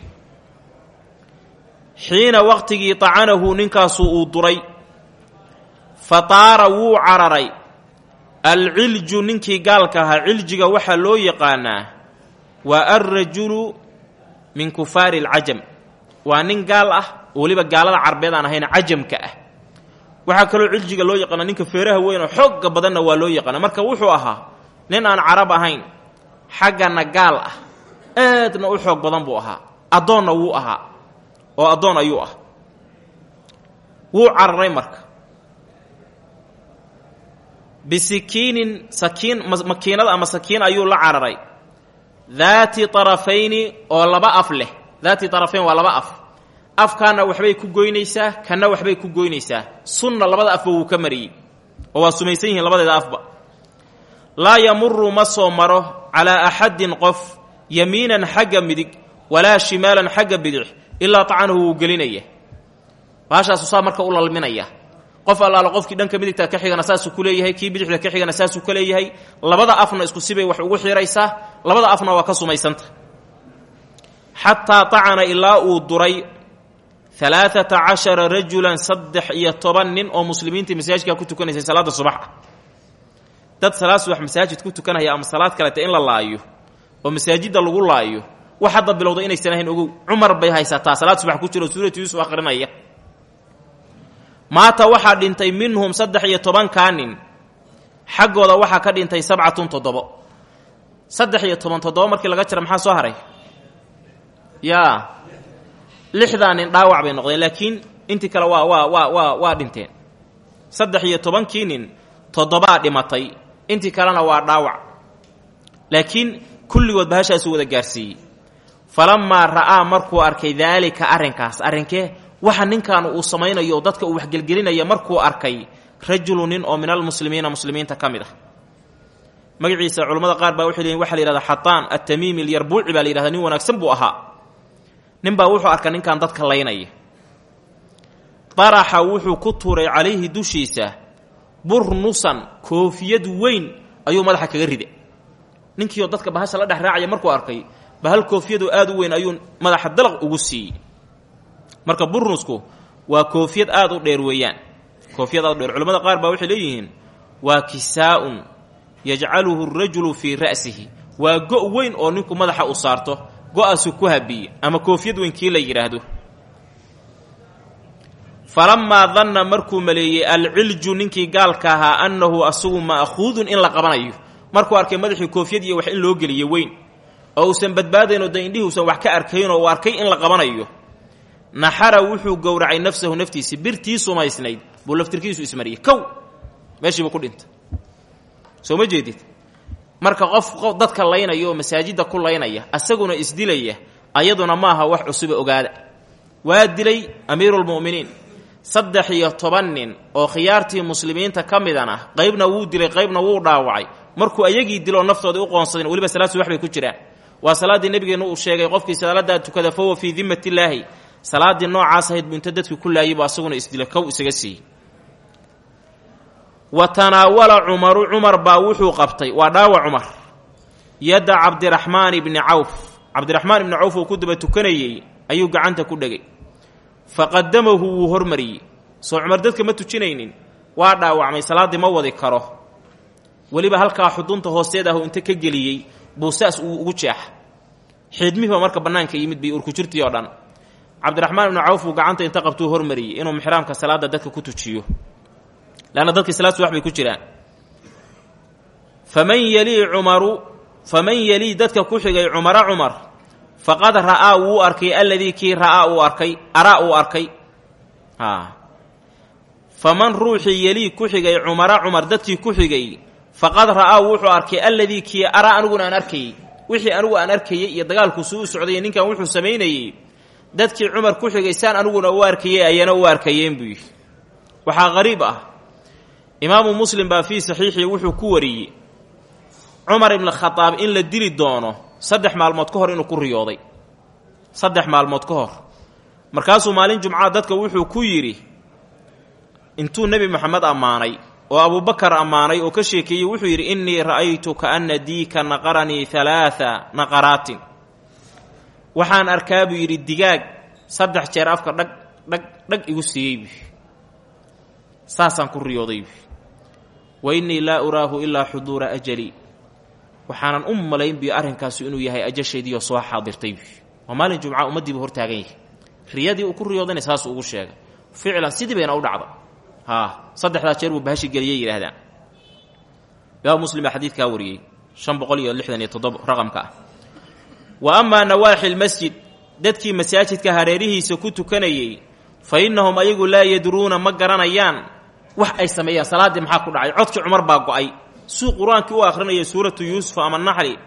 Speaker 1: xiina waqtigii tacanahu ninkaasu uu duray fa taara wuu cararay. Alcilju ninkii gaalka ahaa ciljiga waxaa loo yaqaanaa waa alrajulu min kufaari alcajam. Waa nin gaal ah oo weliba gaalada carbeed aan ahayn cajamka ah waxaa kaloo ciljiga loo yaqaana ninka feeraha weyn oo xoogga badanna waa loo yaqaana marka wuxuu ahaa nin aan carab ahayn xaggana gaal ah aadna u xoog badan buu ahaa. Addoonna wuu ahaa oo addoon ayuu ah wuu cararay marka. Bisikiinin sakiin makiinad ama sakiin ayuu la cararay. Daati tarafayni oo laba af leh. Daati tarafayn waa laba af afkaana waxbay ku goynaysaa kanna waxbay ku goynaysaa. Sunna labada afba wuu ka mariyey oo waa sumaysan yihiin labadeeda afba. Laa yamuru ma soo maro calaa axadin qof yamiinan xagga midig walaa shimaalan xagga bidix ilaa tacanahu wuu gelinaya. Baashaasu saa marka u lalminaya. Qof allaala qofkii dhanka midigta ka xigana saasuu ku leeyahay kii bidixda ka xigana saasuu ka leeyahay. Labada afna isku sibay wax ugu xiraysaa labada afna waa ka sumaysanta. Xataa tacana ilaa uu duray alaaata cashara rajulan saddex iyo toban nin oo muslimiintii masaajidka ku tukanaysay salaada subax. Ah dad salaad subax masaajid ku tukanaya ama salaad kaleta in la laayo oo masaajidda lagu laayo wax hadda bilowda inaysan ahayn ogow. Cumar bay haysataa salaad subax ku jiro suuratu yuusuf akhrinaya maata waxaa dhintay minhum saddex iyo tobankaa nin. Xaggooda waxaa ka dhintay sabcatun toddobo. Saddex iyo toban toddobo markii laga jira maxaa soo haray? Yaa lixdaa nin dhaawac bay noqdeen laakiin intii kale waa waa waa waa dhinteen saddex iyo tobankii nin toddobaa dhimatay. Intii kalena waa dhaawac. Laakiin kulligood bahashaasu wada gaarsiiyey. Falammaa ra'aa markuu arkay daalika arrinkaas arrinkee waxa ninkan uu samaynayo dadka uu waxgelgelinaya markuu arkay rajulu nin oo min almuslimiina muslimiinta ka mid ah. Magaciisa culammada qaar baa waxay leeyiin waxa la yihahdaa xataan atamiimi alyarbuuci baa la yihahdaa nin wanaagsan buu ahaa nin baa wuxuu arkay ninkan dadka laynaya. Daraxa wuxuu ku tuuray calayhi dushiisa burnusan koofiyad weyn ayuu madaxa kaga rida ninkiioo dadka bahasha la dhex raacaya markuu arkay bahal koofiyadoo aad u weyn ayuu madaxa dalaq ugu siiyey. Marka burnusku waa koofiyad aad u dheer weeyaan. Koofiyad aad u dheer. Culamada qaar baa waxay leeyihiin waa kisaa-un yajcaluhu rajulu fii ra'sihi. Waa go' weyn oo ninku madaxa u saarto go-asu ku habiye ama koofiyad weynkii la yidhaahdo falamaa danna markuu maleeyey alcilju ninkii gaalka ahaa annahu asagu ma'khuudun in la qabanayo. Markuu arkay madaxii koofiyad iyo wax in loo geliye weyn. Oo uusan badbaadayn oo da indhihii usan wax ka arkayn oo uu arkay in la qabanayo. Naxara wuxuu gowracay nafsahu naftiisi birtii sumaysnayd buu laftirkiisu ismariyey kow! Meeshiibuu ku dhintay soo ma jeedid marka qof dadka laynaya oo masaajidda ku laynaya asaguna isdilaya ayaduna maaha wax cusube ogaada. Waa dilay amiiruulmu'miniin saddex iyo toban nin oo khiyaartii muslimiinta ka midan ah qaybna wuu dilay qaybna wuu dhaawacay. Markuu ayagii diloo naftooda u qoonsadeen weliba salaad subax bay ku jiraan. Waa salaaddii nebigeennu uu sheegay qofkii salaadaa tukada fahuwa fii dimmatillaahi salaaddii noocaas ahayd buu inta dadkii ku laayay buu asaguna isdilay kow isaga siiyey wa tanaawala cumaru cumar baa wuxuu qabtay. Waa dhaawac cumar. Yadda cabdiraxmaan ibni cawf. Cabdiraxmaan ibni cawf uu ku daba tukanayey ayuu gacanta ku dhegay. Faqadamahu wuu hormariyey. Soo cumar dadka ma tujinaynin waa dhaawacmay salaaddii ma wadi karo. Weliba halkaa xudunta hoosteed ahu inta ka geliyey buu saas uu ugu jeexa xiidmihiiba marka bannaanka yimid bay urkujirtii oo dhan. Cabdiraxmaan ibnu cawf uu gacanta inta qabtuu hormariyey inuu mixraamka salaadda dadka ku tujiyo leanna dadkii salaad subax bay ku jiraan faman yelii cumaru faman yelii dadka ku xigay cumara cumar faqad ra'aa wuu arkay alladii kii ra'aa uu arkay araa uu arkay faman ruuxii yelii ku xigay cumara cumar dadkii ku xigay faqad ra'aa wuxuu arkay alladii kii araa aniguna aan arkayey wixii anigu aan arkayey iyo dagaalku suu u socdayy ninkan wuxuu samaynayey dadkii cumar ku xigay aniguna u arkayey ayana u arkayeen buu yidhi qariib ah imaamu muslim baa fii saxiixii wuxuu ku wariyey cumar ibna khadaab in la dili doono saddex maalmood ka hor inuu ku riyooday. Saddex maalmood ka hor. Markaasuu maalin jumcaa dadka wuxuu ku yidhi intuu nebi moxamed ammaanay oo abuubakar ammaanay oo ka sheekeeyey wuxuu yidhi innii ra'aytu kaanna diika naqaranii halaaa naqaraatin waxaan arkaa buu yidhi digaag saddex jeer afka dhag dhag dhag igu siiyey saasaan ku riyooday wa innii laa uraahu ilaa xuduura ajali. Waxaanan u malayn biyo arrinkaasu inuu yahay ajashaydiioo soo xaadirtay. Waa maalin jumca ummaddiibu hor taagan yahay. Riyadii uu ku riyoodana saasuu ugu sheegay. Ficlan sidii bayna u dhacda. Haa saddexdaa jeer buu bahashi geliyey yidhahdaan imaam muslim baa xadiidkaa wariyey. Shan boqol iyo lixdan iyo toddoba raqamka. Wa amaa nawaaxi lmasjid dadkii masaajidka hareerihiisa ku tukanayey fa innahum ayagu laa yadruuna ma garanayaan wax ay sameeyaan salaaddii maxaa ku dhacay? Codkii cumar baa go'ay. Suu qur'aankii u akhrinayay suuratu yuusuf ama naxli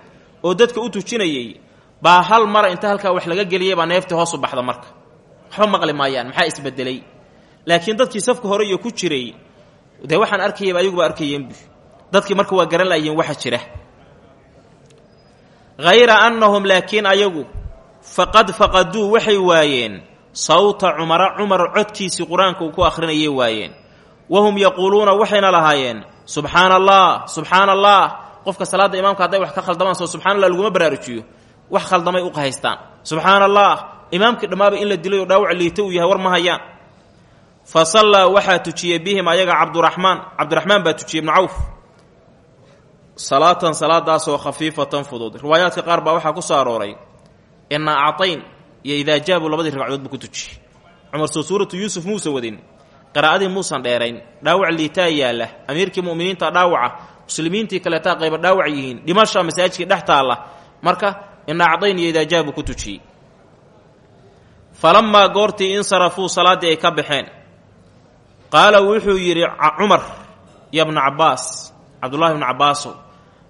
Speaker 1: oo dadka u tujinayey baa hal mara inta halkaa wax laga geliyay baa neeftii hoos u baxda marka. Waxba maqli maayaan maxaa isbedelay? Laakiin dadkii safka hore iyo ku jiray dee waxaan arkayaba ayaguba arkayeenbu dadkii marka waa garan laayeen waxa jira. Hayra annahum laakiin ayagu faqad faqaduu waxay waayeen sawta cumara cumar codkiisii qur'aanka uu ku akhrinayay waayeen wahum yaquuluuna waxayna lahaayeen subxaana allah subxaana allah qofka salaadda imaamka hadday wax ka khaldamaan soo subxana allah laguma baraarujiyo wax khaldamay u qahaystaan subxaana allah imaamkii dhammaaba in la dilay oo dhaawac liita uu yahay war ma hayaan fa sallaa waxaa tujiyey bihim ayaga cabduraxmaan cabdiraxmaan baa tujiyey ibnu cawf salaatan salaadaasoo khafiifatan fudud riwaayaadka qaar baa waxaa ku soo arooray ina actayn iyo idaa jaabu labadii ragcadood buu ku tujiyey cumar soo suuratu yuusuf muusa wadin qiraa'adii muusan dheerayn. Dhaawac liitaa yaalla. Amiirkii mu'miniinta dhaawaca muslimiintii kaleetaa qayba dhaawac yihiin. Dhimasha masaajidkii dhex taalla. Marka ina acdayn iyo idaa jaabu ku tujiyey falammaa goortii insarafuu salaaddii ay ka baxeen. Qaala wuxuu yidhi cumar ya bna cabbaas. Cabdullaahi ibnu cabbaasow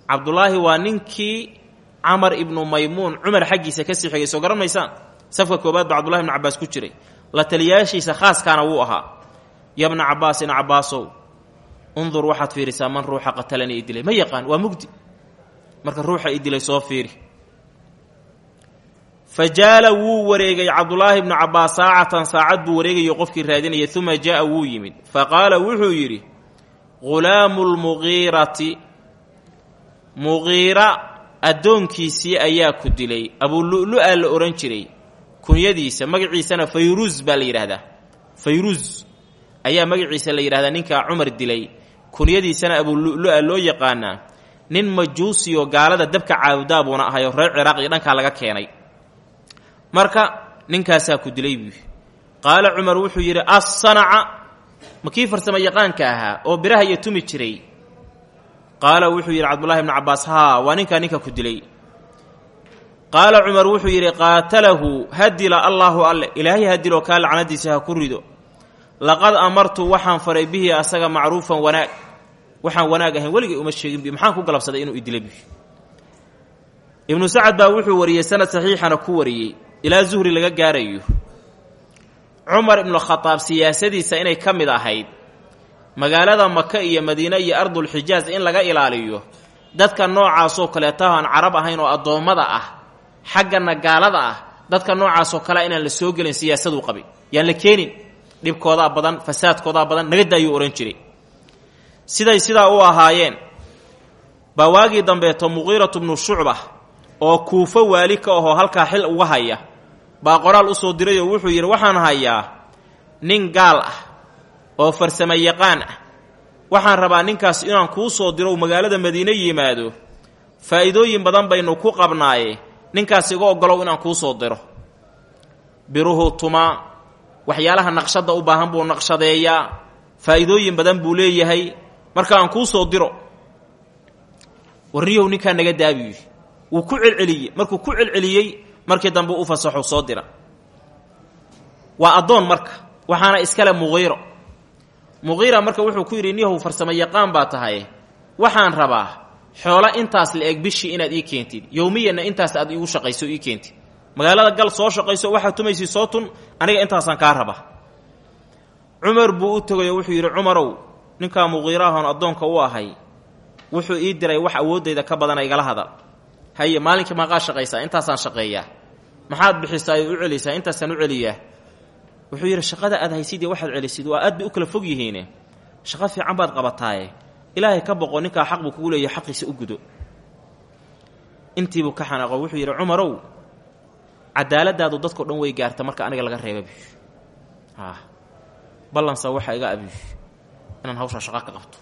Speaker 1: cabdulaahi waa ninkii camar ibnu maymuun cumar xaggiisa ka sii xigay. Soo garan maysaan? Safka koobaad baa cabdullahi ibnu cabbaas ku jiray. La taliyaashiisa khaaskaana wuu ahaa ya bna cabbaas ina cabbaasow undur waxaad fiirisaa man ruuxa qatalanii i dilay. Ma yaqaan waa mugdi. Marka ruuxa i dilay soo fiiri. Fa jaala wuu wareegay cabdulaahi ibnu cabbaas saacatan saacad buu wareegayo qofkii raadinaya uma jaa'a wuu yimid. Fa qaala wuxuu yidhi ghulaamu lmuqiirati muqiira addoonkiisii ayaa ku dilay. Abulu'lu'a la odhan jiray kunyadiisa magaciisana fayruus baa la yidhaahdaa ayaa magaciisa la yidhahdaa ninkaa cumar dilay. Kunyadiisana abulu'lu'a loo yaqaanaa nin majuusiyo gaalada dabka caabudaa buuna ahayo reer ciraaq iyo dhankaa laga keenay. Marka ninkaasaa ku dilay buu qaala cumar wuxuu yidhi assanaca ma kii farsamo yaqaanka ahaa oo biraha iyo tumi jiray? Qaala wuxuu yidhi cabdullahi bnu cabbaas haa waa ninkaa ninka ku dilay. Qaala cumar wuxuu yidhi qaatalahu hadila allaahu alle ilaahay hadiloo kaa lacnadiisa ha ku rido laqad amartu waxaan faray bihi asaga macruufan wanaag. Waxaan wanaag ahayn. Weligay uma sheegin bi maxaan ku galabsaday inuu idila bi ibnu sacad baa wuxuu wariyey sanad saxiixana ku wariyey. Ilaa zuhri laga gaarayo. Cumar ibnukhadaab siyaasadiisa inay ka mid ahayd. Magaalada maka iyo madiine iyo ardulxijaaj in laga ilaaliyo. Dadka noocaasoo kaleetaho aan carab ahayn oo addoommada ah. Xaggana gaalada ah. Dadka noocaasoo kalea inaan la soo gelin siyaasaduu qabay yaan la keenin dhibkoodaa badan fasaadkoodaa badan nagada ayuu odhan jiray. Siday sidaa u ahaayeen baa waagii dambeeto muqiiratu bnu shucba oo kuufo waali ka ahoo halkaa xil uga haya baa qoraal u soo dirayoo wuxuu yidhi waxaan hayaa nin gaal ah oo farsamo yaqaan ah. Waxaan rabaa ninkaas inaan kuu soo diro magaalada madiine yimaado. Faa'iidooyin badan baynu ku qabnaaye. Ninkaas iga oggolow inaan kuu soo diro. Biruhu tumaa waxyaalaha naqshadda u baahan buu naqshadeeyaa faa'iidooyin badan buu leeyahay. Marka aan kuu soo diro warniyow ninkaa naga daabiyo wuu ku celceliyey. Markuu ku celceliyey markii dambe u fasaxo soo dira. Waa addoon marka waxaana iskale muqiiro muqiira marka wuxuu ku yidhi niyahow farsamo yaqaan baa tahay. Waxaan rabaa xoolo intaas la eg bishii inaad ii keentid. Yowmiyanna intaas aad iigu shaqayso ii keentid magaalada gal soo shaqayso waxaad tumaysid soo tun aniga intaasaan kaa raba. Cumar buu u tegayoo wuxuu yidhi cumarow ninkaa muqiiraahon addoonka u ahay wuxuu ii diray wax awooddayda ka badana igala hadal. Haye maalinkii maaqaa shaqaysaa? Intaasaan shaqeeyaa. Maxaad bixisaa u celisaa? Intaasaan u celiyaa. Wuxuu yidhi shaqada aad haysid iyo waxaad celisid waa aad bay u kala fog yihiine. Shaqo fiican baad qabataaye. Ilaahay ka boqo ninkaa xaq buu kugu leeyahay xaqiisa u gudo. Intiibuu ka xanaaqo wuxuu yidhi cumarow cadaaladaadu dadkao dhan way gaarta marka aniga laga reeba bi ballansa waxaa iga abi inaan hawshaa shaqa ka qabto.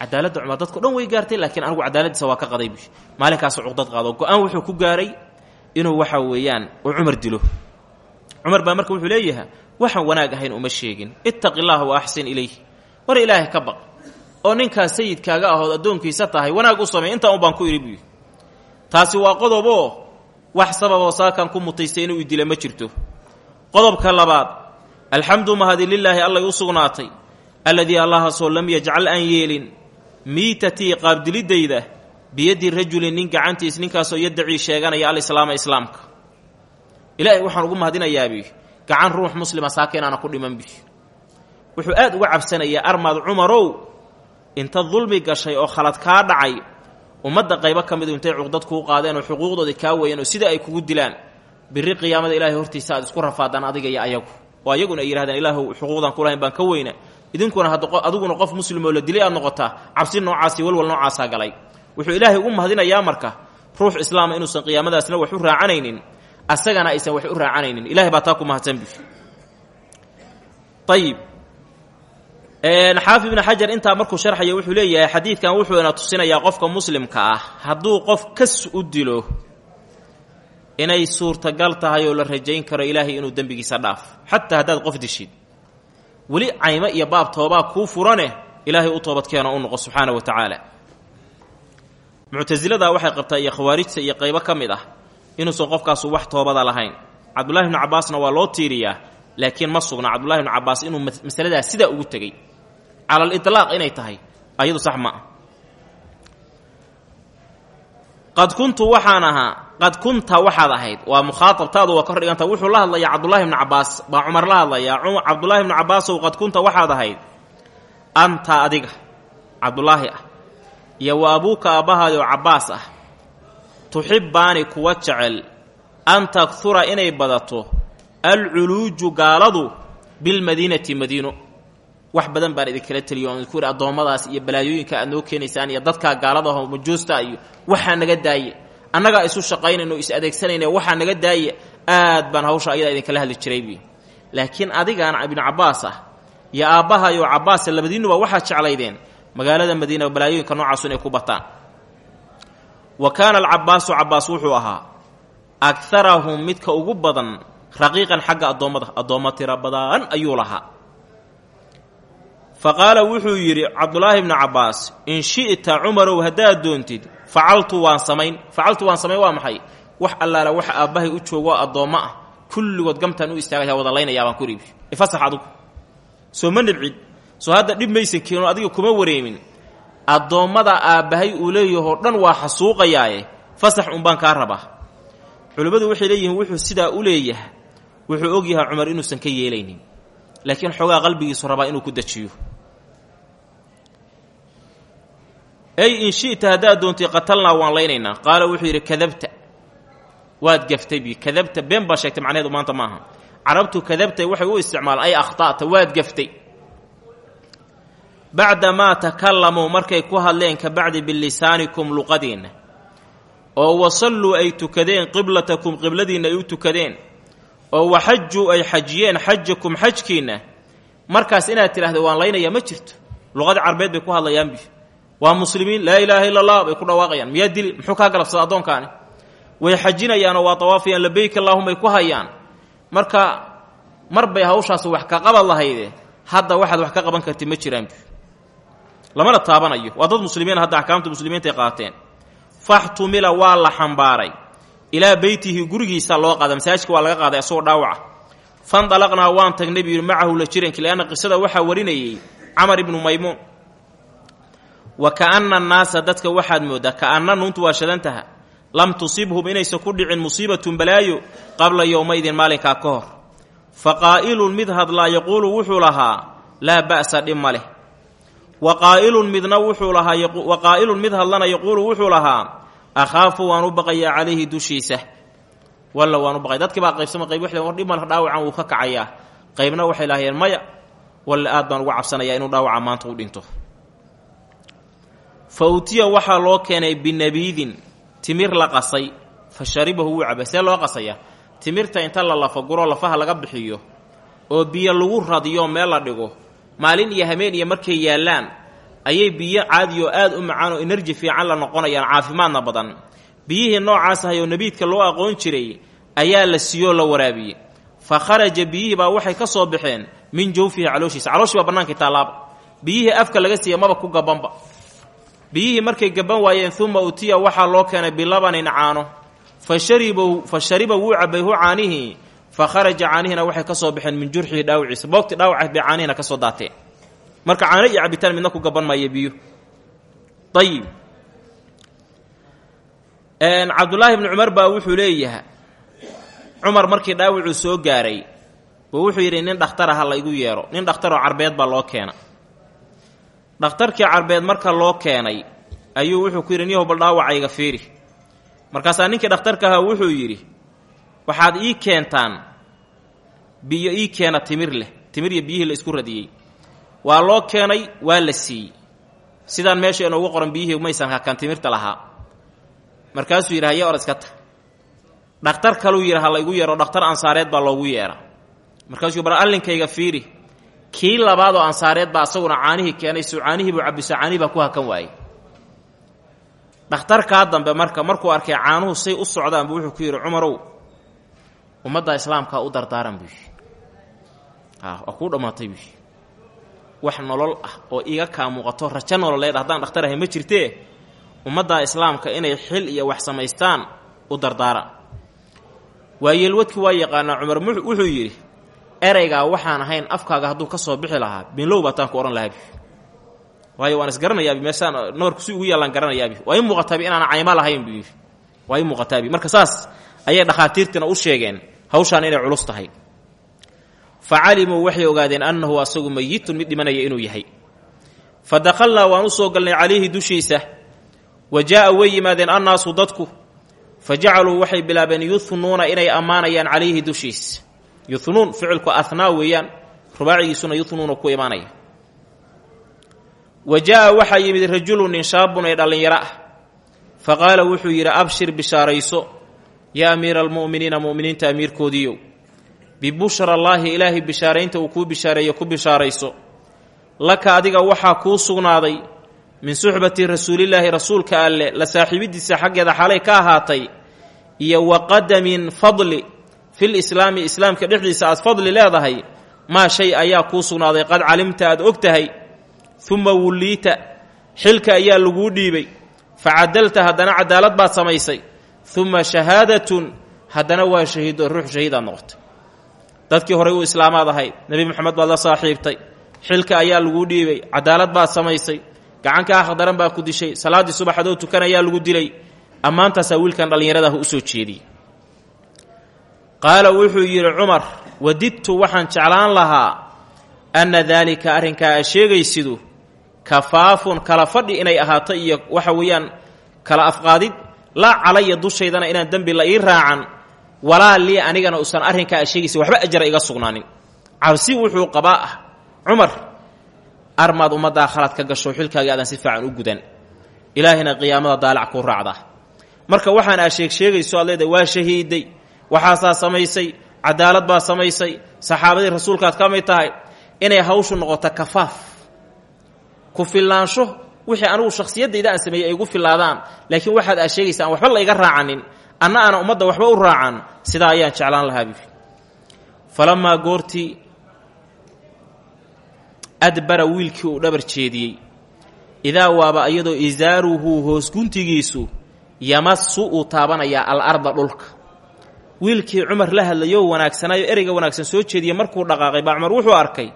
Speaker 1: Cadaaladda cumar dadko dhan way gaartay laakiin anigu cadaaladiisa waa ka qaday bu maalinkaasu cuqdad qaado. Go'aan wuxuu ku gaaray inuu waxa weeyaan uu cumar dilo. Cumar baa marka wuxuu leeyahay waxaan wanaag ahayn uma sheegin. Ittaqi llaha wa axsin ilayh war ilaahay ka baq. Oo ninkaas sayidkaaga ahood addoonkiisa tahay wanaag u samay intaa un baan ku idhi buy taasi waa qodoboo wax sababoo saakan ku mutaystay inuu idila ma jirto. Qodobka labaad alxamdu mahadi lilaahi allay u sugnaatay alladii allahaasoo lam yajcal aan yeelin miitatii qaabdilidayda biyaddi rajulin nin gacantiis ninkaasoo yadacii sheeganaya alislaama islaamka. Ilaahay waxaan ugu mahadinayaabi gacan ruux muslima saaka inaana ku dhimanbi wuxuu aad uga cabsanayaa armaad cumarow inta dulmi gashay oo khalad kaa dhacay ummadda qaybo ka midu intay cuqdad kuu qaadeen oo xuquuqdoodii kaa weyeen oo sida ay kugu dilaan. Biri qiyaamada ilaahay hortiisa aad isku rafaadaan adiga iyo ayagu. Oo ayaguna ay yidhahdeen ilaahu xuquuqdan kulahayn baan ka weyna idinkuna adiguna qof muslimoo la dilay aad noqotaa cabsi noocaasi walwal noocaasaa galay. Wuxuu ilaahay ugu mahadinayaa marka ruux islaama inuusan qiyaamadaasna wax u raacanaynin asagana aysan wax u raacanaynin. Ilahay baa taa ku mahadsanbi ayib xaafid ibn xajar intaa markuu sharxaya wuxuu leeyahay xadiidkan wuxuu ina tusinayaa qofka muslimka ah. Hadduu qof kas u dilo inay suurtagal tahay oo la rajayn karo ilaahay inuu dembigiisa dhaaf. Xataa haddaad qof dishid. Weli caymo iyo baab toobaa kuu furane ilaahay u toobadkeeno u noqo subxaana wa tacaala. Muctasiladaa waxay qabtaa iyo khawaarijta iyo qaybo ka mid ah inuusan qofkaasu wax toobada lahayn. Cabdullahi bnu cabbaasna waa loo tiiriyaa laakiin ma sugna cabdullahi bnu cabbaas inuu masaladaas sidaa ugu tegey cala aliطlaaq inay tahay ayadu sax ma ah qad kuntu waxaan ahaa qad kunta waxaad ahayd waa mukhaaabtaadu waa ka hor dhiganta wuxuu la hadlayaa cabdullahi bnu cabbaas baa cumar la hadlayaa cabdullaahi bnu cabbaasow qad kunta waxaad ahayd anta adiga cabdullaahi ah iyo wa abuuka aabbahaadi oo cabbaas ah tuxibbaani kuwa jecel an taktura inay badato alculuuju gaaladu bilmadiinati madiino wax badan baan idinkala teliyo on idinku ihi addoommadaas iyo balaayooyinka aad noo keenaysaan iyo dadkaa gaaladaho majuusta iyo waxaa naga daaye. Annagaa isu shaqaynayno is adeegsanayna waxaa naga daaye. Aad baan hawsha ayadaa idinkala hadli jiraybi laakiin adigaan ibnu cabbaas ah iyo aabbahayo cabbaasa labadiinuba waxaad jeclaydeen magaalada madiina balaayooyinka noocaasu inay ku bataan. Wa kaana alcabbaasu cabbaas wuxuu ahaa agharahum midka ugu badan raqiiqan xagga addoommada addoommo tiro badan ayuu lahaa fa qaala wuxuu yidhi cabdulaahi bnu cabbaas in shi'ta cumarow haddaad doontid facaltu waan samayn facaltu waan samayn waa maxay? Wax allaala wax aabbahay u joogoo addoommo ah. Kulligood gamtaan u istaagaya wada laynayaa baan ku riibi ifasax adugu. Soo ma nibcid soo hadda dhib maysan keenoo adiga kuma wareemin. Addoommada aabbahay uu leeyahoo dhan waa xasuuqayaaye. Fasax unbaan kaa rabaa. Culimmadu waxay leeyihiin wuxuu sidaa u leeyahay. Wuxuu og yahay cumar inuusan ka yeelaynin. Laakiin xoogaa qalbigiisu rabaa inuu ku dejiyo ey in shi'ta haddaad doontay qatalnaa waan laynaynaa. Qaala wuxuu yidhi kadabta. Waad gaftay bi kadabta. Been baa sheegtay macnaheedu maanta maaha. Carabtu kadabtay waxay u isticmaalaan ay akhta'ta waad gaftay. Bacda maa takallamuu markay ku hadleen ka bacdi bilisaanikum luqadiinna. Oo wasalluu ay tukadeen qiblatakum qibladiinna ay u tukadeen. Oo waxajuu ay xajiyeen xajakum xajkiinna. Markaas inaad tidhahda waan laynayaa ma jirto. Luqada carbeed bay ku hadlayaanbi waa muslimiin laa ilaaha illa allah bay ku dhawaaqayaan. Miyaa dili muxuu kaa galabsada addoonkaani way xajinayaanoo waa tawaafayaan labeyk allaahumay ku hayaan. Marka mar hawshaas wax ka qabad lahayde hadda waxaad wax ka qaban karti ma jiraanbi lamana taabanayo. Waa dad muslimiin hadda axkaamta muslimiintay qaateen. Faxtumila waa la xambaaray. Ilaa beytihi gurigiisa loo qaada masaajidka waa laga qaaday asagoo dhaawaca. Fandalaqnaa waan tagnay buu macahu la jiranki leanna qisada waxaa warinayey camar ibnu maymuun wa ka'anna annaasa dadka waxaad mooddaa ka'anna nuuntu waa shadantaha. Lam tusibhum inaysan ku dhicin musiibatun balaayo qabla yowmaydin maalinkaa ka hor. Fa qaa'ilun mid hadlaa yaquulu wuxuu lahaa laa ba'sa dhib ma leh. Wa qaa'ilun midna wuxuu lahaa wa qaa'ilun mid hadlana yaquulu wuxuu lahaa akhaafu waan u baqayaa calayhi dushiisa. Walla waan u baqay. Dadkii qaybsama qayb waxay war dhib dhaawacan wuu ka kacayaa. Qaybna waxay lahaayeen maya walle aad baan uga cabsanayaa inuu dhaawaca maanta u dhinto fa utiya waxaa loo keenay binabiidin timir la qasay. Fa sharibahu wuu cabay see loo qasaya? Timirta inta la lafaguro lafaha laga bixiyo oo biyo lagu radiyo meel la dhigo maalin iyo hameen iyo markay yaallaan ayay biyo caadi oo aad u macaan oo enerji fiican la noqonayaan caafimaadna badan. Biyihii noocaas ahay oo nebiidka loo aqoon jiray ayaa la siiyoo la waraabiyey fa kharaja biyihii baa waxay ka soo baxeen min jawfihi calooshiisa. Calooshii baa bannaankii taallaaba biyihii afka laga siiya maba ku gabanba biyihii markay gaban waayeen uma utiya waxaa loo keenay bilabanin caano. Fa shariba wuu cabayhu caanihii fa kharaja caanihina waxay ka soo baxeen min jurxihi dhaawiciisa boogtii dhaawacayd bay caanihina ka soo marka caano iyo cabitaan midna ku gaban maayo biyo. Ayib cabdullaahi bni cumar baa wuxuu leeyahay cumar markii dhaawicuu soo gaaray wuxuu yidhi nin dhakhtara ha laygu yeedho nin dhakhtaroo carbeed baa loo keena dhakhtarkii carbeed marka loo keenay ayuu wuxuu ku yidhi niyahow bal dhaawacayga fiiri. Markaasaa ninkii dhakhtarka ahaa wuxuu yidhi waxaad ii keentaan biyo ii keena timir leh timir iyo biyihii la isku radiyey. Waa loo keenay waa la siiyey. Sidaan meesha inoogu qoran biyihii maysan hakan timirta lahaa. Markaasuu yidhi haye or iska tag. Dhakhtar kaluu yidhi ha laygu yeero dhakhtar ansaareed baa loogu yeera. Markaasuu bar allinkayga fiiri kii labaad oo ansaareed baa asaguna caanihii keenay suu caanihii buu cabbiso caanihii baa ku hakan waayey. Dhakhtarkaa dambe marka markuu arkay caanuhu say u socdaan buu wuxuu ku yidhi cumarow ummadda islaamkaa u dardaaran buu yidhi. Waa kuu dhammaatay wax nolol ah oo iga kaa muuqato rajo nololeed haddaan dhakhtar ahay ma jirtee ummadda islaamka inay xil iyo wax samaystaan u dardaara. Waayeelwadki waa yaqaanaa cumar wuxuu yidhi eraygaa waxaan ahayn afkaaga hadduu ka soo bixi lahaa binlow baataan ku odhan lahaabi waayo waan isgaranayaabi meeshaan nabarku si ugu yaallaan garanayaabi. Waa ii muuqataabi inaan caymo lahayn buu yidhi. Waa ii muuqataabi. Marka saas ayay dhakhaatiirtina u sheegeen hawshaan inay culus tahay. Fa calimuu waxay ogaadeen annahu asagu mayitun mid dhimanaya inuu yahay. Fa dakhalnaa waan u soo galnay calayhi dushiisa. Wa jaa'a way yimaadeen annaasu dadku. Fa jacaluu waxay bilaabeen yuhnuuna inay ammaanayaan calayhi dushiisa yuhnuun ficilku ahnaa weeyaan rubaacigiisuna yuhnuuna ku imaanaya. Wa jaa'a waxaa yimid rajulu nin shaabun ee dhallinyaro ah. Fa qaala wuxuu yidhi abshir bishaarayso yaa amiira almu'miniina mu'miniinta amiirkoodiiyow bibushra allaahi ilaahay bishaaraynta uu kuu bishaareeyo ku bishaarayso. Laka adiga waxaa kuu sugnaaday min suxbati rasuulillaahi rasuulka alle la saaxiibidiisa xaggeeda xalay ka ahaatay iyo wa qadamin fadli fil islaami islaamka dhexdiisa aad fadli leedahay maa shay ayaa kuu sugnaaday qad calimta aad og tahay uma wulliita xilka ayaa laguu dhiibay facadalta haddana cadaalad baad samaysay uma shahaadatun haddana waa shahiido ruux shahiidaad noqotay. Dadkii horey u islaamaad ahayd nebi moxamed baad la saaxiibtay xilka ayaa laguu dhiibay cadaalad baad samaysay gacanka akhdaran baa ku dishay salaaddii subax adoo tukan ayaa lagu dilay ammaantaasaa wiilkan dhallinyaradaah u soo jeediyey qaala wuxuu yidhi cumar wadidtu waxaan jeclaan lahaa anna daalika arrinkaa a sheegaysidu kafaafun kala fadhi inay ahaato iyo waxa weeyaan kala afqaadid. Laa calaya dushaydana inaan dembi la ii raacan walaa lii anigana uusan arrinkaa a sheegaysa waxba ajara iga sugnaanin. Cabsi wuxuu qabaa ah cumar armaad ummaddaa khalad ka gasho xilkaagii aadan si fiican u gudan. Ilaahayna qiyaamada daalac kuu raacdaa. Marka waxaan aa sheeg sheegayso waa shahiiday waxaasaa samaysay cadaalad baa samaysay saxaabadii rasuulkaad ka mid tahay inay hawshu noqoto kafaaf. Ku filaansho wixii anigu shakhsiyaddayda aan sameeyey ay igu filaadaan laakiin waxaad aa sheegaysa aan waxba layga raacanin anna aanan ummadda waxba u raacan sidaa ayaan jeclaan lahaa buui falamaa goortii adbara wiilkii uu dhabar jeediyey idaa waaba iyadoo isaaruhu hoos guntigiisu yamasu uu taabanayaa alarda dhulka wiilkii cumar la hadlayo wanaagsanaayo ereyga wanaagsan soo jeediye markuu dhaqaaqay baa wuxuu arkay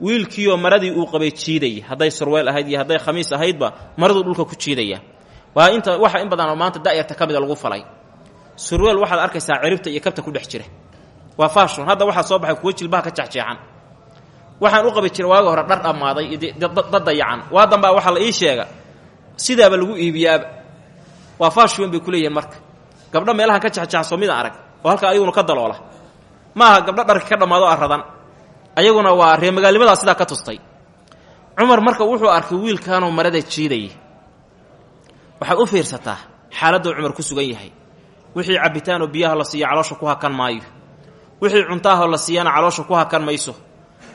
Speaker 1: wiilkiioo maradii uu qabay jiidaya. Hadday surweel ahayd iyo hadday khamiis ahaydba maraduu dhulka ku jiidaya. Waa inta waxa in badanoo maanta da'yarta ka lagu falay. Surweel waxaad arkaysaa ciribta iyo kabta ku dhex jira. Waa faashon hadda waxaa soo baxay kuwo jilbaha ka jexjeexan waxaan u qabi jiray waaga hore dhar dhammaaday dad dayacan. Waa dambaa waxaa la ii sheega sidaaba lagu iibiyaaba. Waa faashon bay ku marka. Gabdho meelahan ka jexjeexsoo midaan arag oo halkaa ayaguna ka daloola maaha gabdho dharka ka dhammaado aradan ayaguna waa reemagaalnimadaa sidaa ka tustay. Cumar marka wuxuu arkay wiilkaanuu marada jiidayay waxaad u fiirsataa xaaladuu cumar ku sugan yahay. Wixii cabitaanoo biyaha la siiya caloosha ku hakan maayo. Wixii cuntaahoo la siiyana caloosha ku hakan mayso.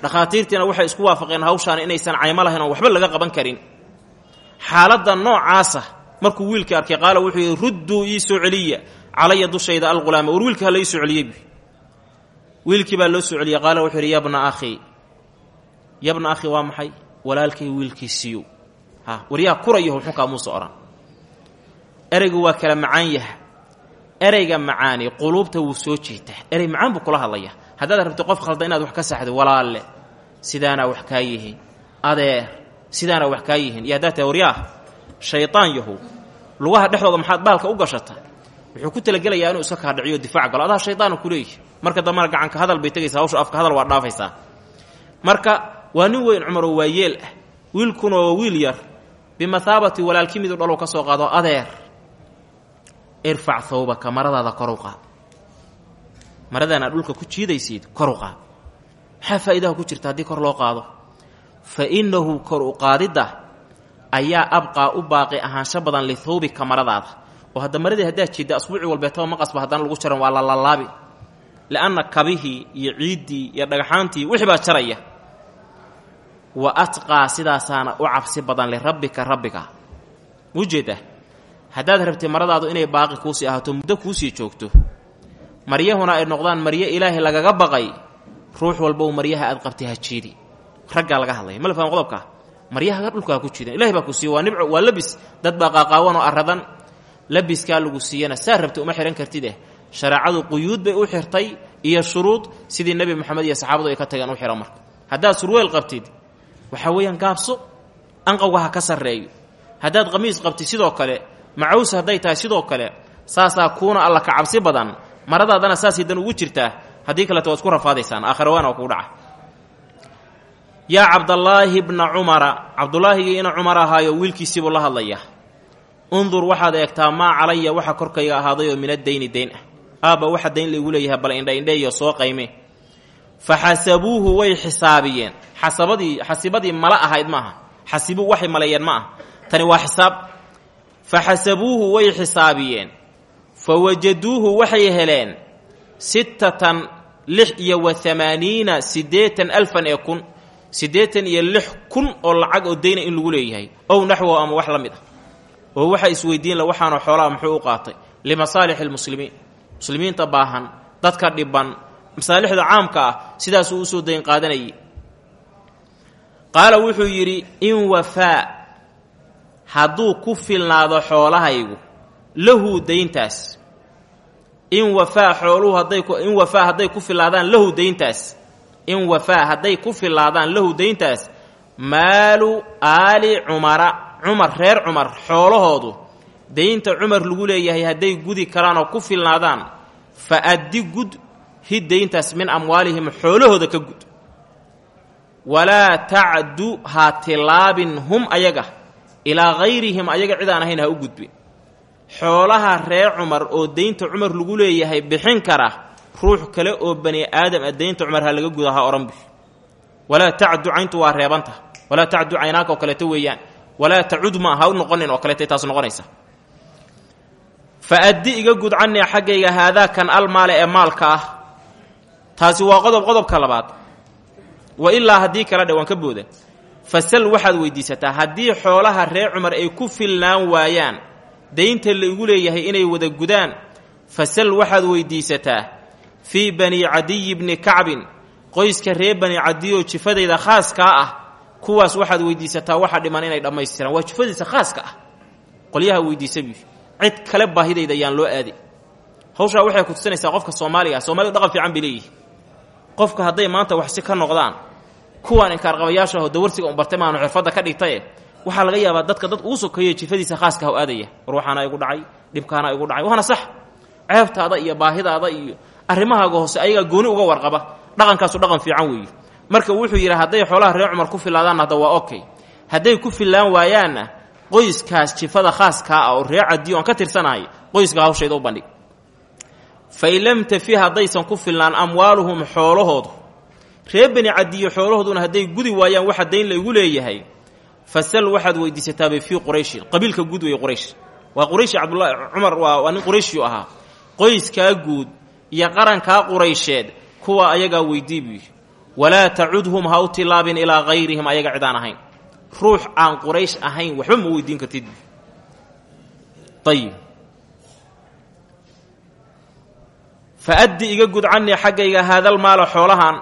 Speaker 1: Dhakhaatiirtiina waxay isku waafaqeen hawshaan inaysan caymo lahayn oon waxba laga qaban karin. Xaaladda noocaasa markuu wiilkii arkay qaala wuxuu yidhi rudduu celiya calaya dushayda alghulaama war wiilka ha la ii soo celiyey bu wiilkii baa loo soo celiyey qaala wuxuu yidhi yabna akhii waa maxay? Walaalkay wiilkiisiiyo. Ha waryaa kurayaho xunkaa muuse odhan ereygu waa kala macaan yaha ereyga macaani quluubta wuu soo jeetaa erey macaan buu kula hadlaya. Haddaad rabto qof khalda inaad wax ka saxdo walaalle sidaanaa wax kaa yihiin. Adeer sidaanaa wax kaa yihiin. Iyo haddaad tahay shaydaan yahow lugaha dhexdooda maxaad baalka u gashata wuxuu ku talagelayaa inuu iska kaadhiciyo difaac galo. Adaa shaydaana ku leeyihi marka dambena gacanka hadal bay tegaysaa hawsha afka hadal waa dhaafaysaa. Marka waa nin weyn cumar oo waayeel ah. Wiilkuna waa wiil yar. Bimathaabati walaalkii miduu dhalow ka soo qaado adeer. Irfac thawbaka maradaada koru qaad. Dhulka ku jiidaysid koru qaad. Maxaa ku jirta haddii kor loo qaado? Fa innahu kor u ayaa abqaa u baaqi ahaansho badan lithawbika maradaada oo hadda maradii haddaad jiidda asbuuci walbeetaba maqasba haddana lagu jaran waa la lalaabi li'anna kabihii iyo ciiddii iyo dhagxaantii wixii baa jaraya. Wa atqaa sidaasaana u cabsi badan lirabbika rabbiga. Ujeedda haddaad rabtay maradaadu inay baaqi kuusii ahaato muddo kuusii joogto. Maryahuna ay noqdaan maryo ilaahay lagaga baqay. Ruux walbow maryaha aad qabtay ha jiidi. Raggaa laga hadlaya. Ma la faham qodobkaa maryaha dhulka ku jiidan ilahay baa ku siiye waa nibco waa labis. Dad baa qaaqaawan oo aradan labiskaa lagu siiyana. Saa rabta uma xihan kartid eh. Shareecadu quyuud bay u xirtay iyo shuruud sidii nebi moxamed iyo saxaabadu ay ka tageen u xihan marka. Haddaad surweel qabtid waxaa weeyaan gaabso anqawga ha ka sarreeyo. Haddaad qamiis qabtid sidoo kale macaws hadday tahay sidoo kale saasaa kuuna alla ka cabsi badan. Maradaadana saasay dan ugu jirtaa haddii kaleto waad isku rafaadaysaan aakhirawaana waa kugu dhaca yaa cabdallaahi bna cumara cabdullaahigii ina cumar ahaayo wiilkiisiibuu la hadlaya undur waxaad eegtaa maa calaya waxa korkayga ahaadayoo min addayni dayn ah. Aabba waxa dayn laygu leeyahay bal indhaindheeyo soo qayme fa xasabuuhu way xisaabiyeen. Xasabadii xasibadii mala ahayd maaha. Xasibuu waxay maleeyeen ma ah tani waa xisaab. Fa xasabuuhu way xisaabiyeen. Fa wajaduuhu waxay heleen sittatan lix iyo wa hamaaniina siddeetan alfan ee kun. Siddeetan iyo lix kun oo lacag oo dayna in lagu leeyahay. Ow naxwo ama wax la mid ah oo waxaa isweydiin la waxaanoo xoolaha muxuu u qaatay limasaalixi almuslimiin. Muslimiinta baahan dadka dhiban masaalixda caamka ah sidaasuu u soo dayn qaadanayay. Qaala wuxuu yidhi in wafaa hadduu ku filnaado xoolahaygu lahu dayntaas. In wafaa xooluhu hadday in wafaa hadday ku filaadaan lahu dayntaas. In wafaa hadday ku filaadaan lahu dayntaas. Maalu aali cumara cumar reer cumar xoolahoodu daynta cumar lagu leeyahay hadday gudi karaan oo ku filnaadaan fa addi gud hi dayntaas min amwaalihim xoolahooda ka gud. Walaa tacdu ha tilaabin hum ayaga ilaa hayrihim ayaga cid aan ahayn ha u gudbin. Xoolaha reer cumar oo daynta cumar lagu leeyahay bixin kara ruux kale oo bani aadam a daynta cumar ha laga guda ha odhan bi walaa tacdu cayntu waa reebanta walaa tacdu caynaanka kaleeto weeyaan walaa tacud ma ha u noqonin oo kaleetay taas noqonaysa. Fa addi iga gud cannii xaggayga haadaakan almaale ee maalka ah. Taasi waa qodob qodobka labaad. Wa ilaa haddii kala dhe ka booda. Fasal waxaad weydiisataa haddii xoolaha reer cumar ay ku filnaan waayaan daynta la igu leeyahay inay wada gudaan fasal waxaad weydiisataa fii bani cadiyi bni kacbin qoyska reer bani cadiyoo jifadayda khaaskaa ah kuwaas waxaad weydiisataa waxa dhiman inay dhammaystiraan. Waa khaaska ah. Qolyaha weydiisabi cid kale baahidayda ayaan loo aadi. Hawshaa waxay ku tusinaysaa qofka soomaaliga ah. Soomalidu dhaqan fiican bay qofka hadday maanta waxsi ka noqdaan kuwaan inkaarqabayaasha aho dawarsiga un bartay maanu xirfadda ka dhigtaye waxaa laga yaabaa dadka dad ugu sokeeyo jifadiisa khaaska haw aadaya. Ruuxaana igu dhacay dhibkaana igu dhacay. Waana sax. Ceebtaada iyo baahidaada iyo arrimahaaga hoose ayagaa gooni uga warqaba. Dhaqankaasu dhaqan fiican weeye marka wuxuu yidhi hadday xoolaha reer cumar ku filaadaan hadda waa okay. Hadday ku fillaan waayaanna qoyskaas jifada khaaskaa ah oo reer cadiyo aan ka tirsanahay qoyska hawshayda u bandhig fain lam tafi ku filnaan amwaaluhum xoolahoodu. Reer bani cadiyo xoolahooduna hadday gudi waayaan waxa dayn la igu leeyahay fasal waxaad weydiisataabay fii qurayshin qabiilka guud weeye quraysh. Waa qurayshi cabdulahi cumar waa nin qurayshiyu ahaa. Qoyskaa guud iyo qarankaa quraysheed kuwa ayagaa weydii walaa tacudhum ha u tilaabin ilaa hayrihim ayaga cid aan ahayn. Ruux aan quraysh ahayn waxba ma weydiin kartid. Ayib fa addi iga gud cannii xaggayga haadalmaala xoolahan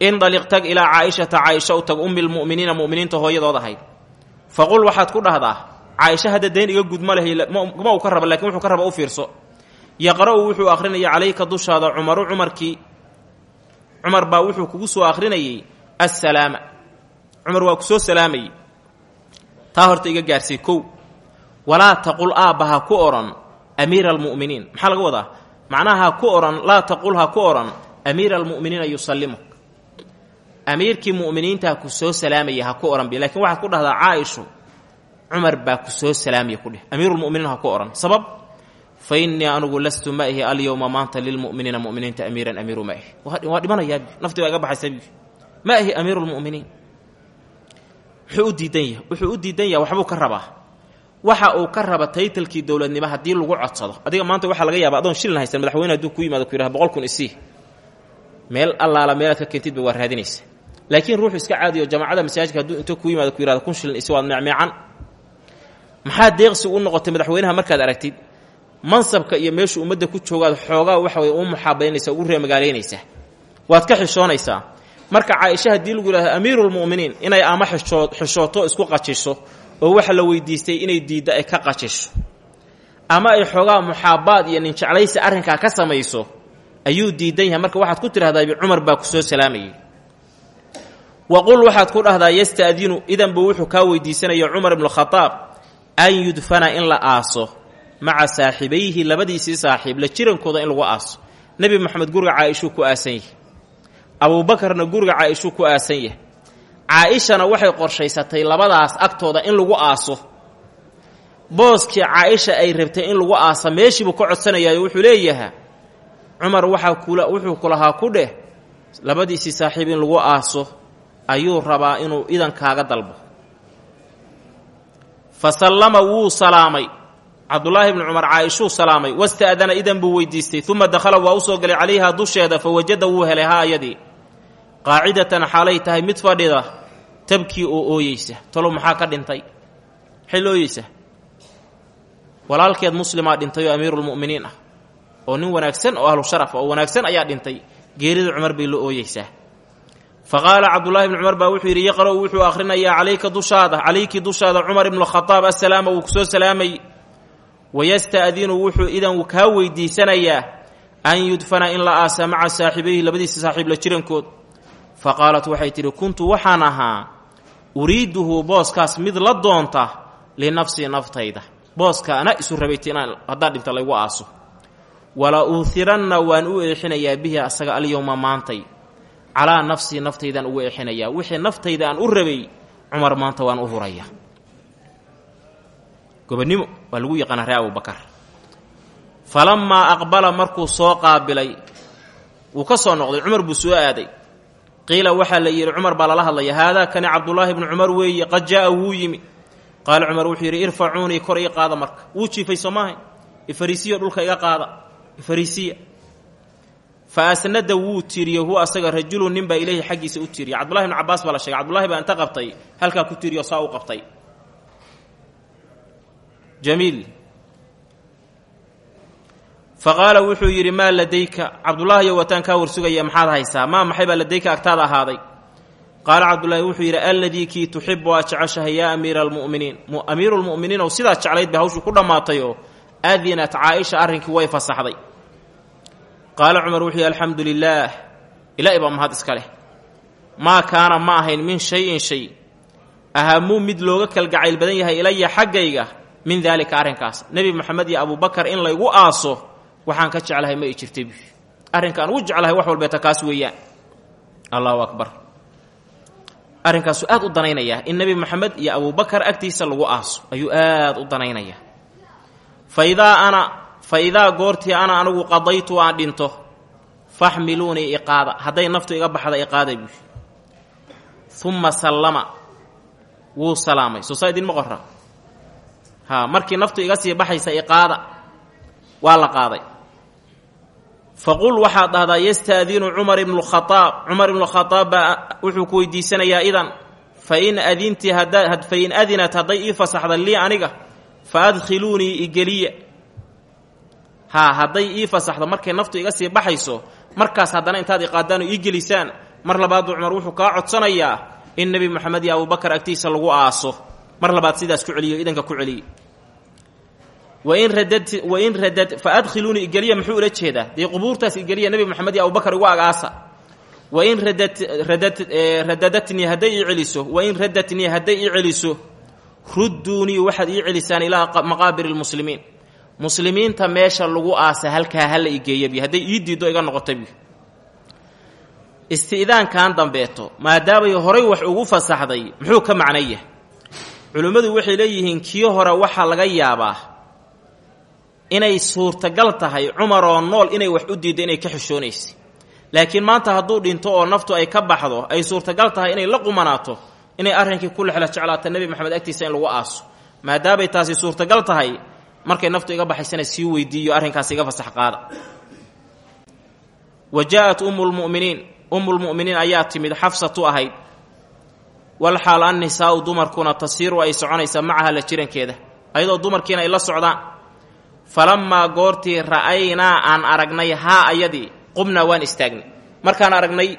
Speaker 1: indaliq tag ilaa caaishata caaisha u tag ummi lmu'miniina mu'miniinta hooyadood ahayd faqul waxaad ku dhahdaa caaisha hadda dayn iga gud ma leh uu ka raba laakiin wuxuu ka raba u fiirso. Yaqra'u wuxuu akhrinaya calayka dushaada cumaru cumarkii cumar baa wuxuu kugu soo akhrinayey assalaama. Cumar waa ku soo salaamayey taa horta iga gaarsay kow. Walaa taqul aabba ha ku odhan amiira almu'miniin maxaa laga wadaa? Macnaha ha ku odhan laa taqul ha ku odhan amiira almu'miniina yusallimuk amiirkii mu'miniintaa ku soo salaamaya ha ku odhan bi lakiin waxaad ku dhahdaa caaishu cumar baa ku soo salaamaya ku dheh amiirulmu'miniin ha ku odhan sabab fa innii anugu lastu ma ihi alyowma maanta lilmu'miniina mu'miniinta amiiran amiiru ma ihi waa dhimanayaa naftii baa iga baxaysa ma ihi amiiru lmu'miniin wuxuu u diidan yahay. Wuxuu u diidan yahay waxbuu ka rabaa. Waxa uu ka raba taytalkii dowladnimo haddii lagu codsado. Adiga maanta waxaa laga yaaba adoon shilin haysan madaxweyne haduu ku yimaado ku yidhaha boqol kun isii meel allaala meelaad ka keentidba waa raadinaysa. Laakiin ruuxu iska caadiyo jamacada masaajidka hadduu inta ku yimaado ku yihahdo kun shilin isi waad meecmeecan maxaa deeqsi u noqotay madaxweynaha markaad aragtid mansabka iyo meeshu ummadda ku joogaad xoogaa waxa weye u muxaabaynaysa ugu reemagaalaynaysaa waad ka xishoonaysaa. Marka caaisha haddii lagu yidhahdo amiirulmu'miniin inay ama xishoo xishooto isku qajisho oo waxa la weydiistay inay diiddo ay ka qajisho ama ay xoogaa muxaabaad iyo nin jeclaysi arrinkaa ka samayso ayuu diidan yahay. Marka waxaad ku tidhahdaa cumar baa ku soo wa qul waxaad ku dhahdaa yasta'dinu idanbuu wuxuu kaa weydiisanaya cumar ibnukhadaab an yudfana in la aaso maca saaxibayhi labadiisii saaxiib la jirankooda in lagu aaso. Nebi moxamed guriga caaishuu ku aasan yahay. Abuubakarna guriga caaishuu ku aasan yahay. Caa-ishana waxay qorshaysatay labadaas agtooda in lagu aaso. Booskii caa-isha ay rabtay in lagu aasa meeshiibuu ka codsanayaayo wuxuu leeyahaa cumar waxaa kula wuxuu ku lahaa ku dheh labadiisii saaxiib in lagu aaso ayuu rabaa inuu idankaaga dalbo. Fa sallama wuu salaamay cabdulaahi bni cumar caaishuu salaamay wasta'dana idan buu weydiistay uma dakhala waa u soo galay calayhaa dusheeda fa wajada wuu helay ha ayadii qaacidatan xaalay tahay mid fadhida tabkii oo ooyeysa talow maxaa ka dhintay? Maxay la ooyeysa. Walaalkeed muslimaa dhintay oo amiirulmu'miniin ah oo nin wanaagsan oo ahlu sharaf oo wanaagsan ayaa dhintay geerida cumar bay la ooyeysaa. Fa qaala cabdullaahi bni cumar baa wuxuu yidhi yaqra'u wuxuu akhrinayaa calayka dushaada calayki dushaada cumar ibnu khadaab assalaama wuu ku soo salaamay wayasta'dinu wuxuu idan kaa weydiisanayaa an yudfana in la aasa maca saaxibayhi labadiisa saaxiib la jirankood fa qaalat waxay tidhi kuntu waxaan ahaa uriiduhu booskaas mid la doonta linafsii naftayda booska ana isu rabayta inaan haddaan dhinta laygu aaso wala uuhiranna waan u eexinayaa bihi asaga alyowma maantay calaa nafsii naftaydaan ugu eexinayaa wixii naftayda aan u rabay cumar maanta waan u huraya waa lagu yaqaana ree abubakar falammaa aqbala markuu soo qaabilay wuu ka soo noqday. Cumar buu soo aaday. Qiila waxaa la yidhi cumar baa lala hadlaya haadaa kani cabdullaahi bnu cumar weeye qad jaa'a wuu yimi. Qaala cumar wuxuu yidhi irfacuunii kor ii qaada marka. Wuu jiifay soo maahay ifariisiya dhulka iga qaada. Ifariisiya fa asnada wuu tiriyo huwa asaga rajulun nin baa ileyhi xaggiisa u tiriya cabdullahi bnu cabaas baa la sheegay cabdullahi baa inta qabtay halkaa ku tiriyo saa u qabtay jamiil fa qaala wuxuu yidhi maa ladayka cabdullaahiyo wataan kaa warsugaya maxaad haysaa maa maxay baa ladayka agtaada ahaaday qaala cabdullaahi wuxuu yidhi alladii kii tuxibu aad jeceshahay yaa amiira almu'miniin amiiru lmu'miniin ow sidaad jeclayd bay hawshuu ku dhammaatay oo adinat caaisha arrinkii way fasaxday qaala cumar wuxuu yidhi alxamdu lilaah ilaahay baa mahad iska leh maa kaana ma ahayn min shay-in shay ahamuu mid looga kalgacayl badan yahay ilaya xaggayga min daalika arrinkaas. Nebi moxamed iyo abubakar in laygu aaso waxaan ka jeclahay ma i jirtay bu arrinkaan ugu jeclahay wax walbeeta kaas weeyaan. Allahu akbar. Arrinkaasu aad u danaynayaa in nebi moxamed iyo abubakar agtiisa lagu aaso ayuu aad u danaynayaa fa idaa ana fa idaa goortii ana anigu qadaytu aan dhinto faxmiluunii iqaada. Hadday naftu iga baxda iqaada buu uma sallama. Wuu salaamay. Soo saa idinma haa markii naftu iga sii baxaysa iqaada waa la qaaday. Faqul waxaad dhahdaa yastaadinu cumar ibnu khaaab cumar ibnu khaaab baa wuxuu ku weydiisanayaa idan fain adintii fain adinat hadday ii fasaxda lii aniga fa adkhiluunii igeliya haa hadday ii fasaxdo markay naftu iga sii baxayso markaas haddana intaad iqaadaan oo ii gelisaan. Mar labaadu cumar wuxuu kaa codsanayaa in nebi moxamed iyo abubakar agtiisa lagu aaso mar labaad sidaas ku celiyo idanka ku celiye wain radad wain radad fa adkhiluunii igeliya muxuu ula jeedaa? Dee qubuurtaas igeliya nebi moxamed iyo abubakar igu agaasa. Wain radad radad radadatnii hadday ii celiso wain radatnii hadday ii celiso rudduunii waxaad ii celisaan ilaa maqaabir lmuslimiin muslimiinta meesha lagu aasa halkaa hala igeeyabi hadday ii diiddo iga noqotabi isti'daankan dambeeto maadaamay horay wax ugu fasaxday muxuu ka macnaya culimmadu waxay leeyihiin kii hore waxaa laga yaabaa inay suurtagal tahay cumar oo nool inay wax u diiddo inay ka xishoonaysay laakiin maanta hadduu dhinto oo naftu ay ka baxdo ay suurtagal tahay inay la qumanaato inay arrinkii ku lexla jeclaata nebi moxamed agtiisa in lagu aaso. Maadaamay taasi suurtagal tahay markay naftu iga baxaysana sii weydiiyo arrinkaas iga fasax qaada. Wa jaa-at ummulmu'miniin ummulmu'miniin ayaa timid xafsatu ahayd walxaal annisaa'u dumarkuna tasiiru ay soconaysa macaha la jirankeeda ayadoo dumarkiina ay la socdaan. Falammaa goortii ra'aynaa aan aragnay haa ayadii qubnaa waan istaagnay markaan aragnay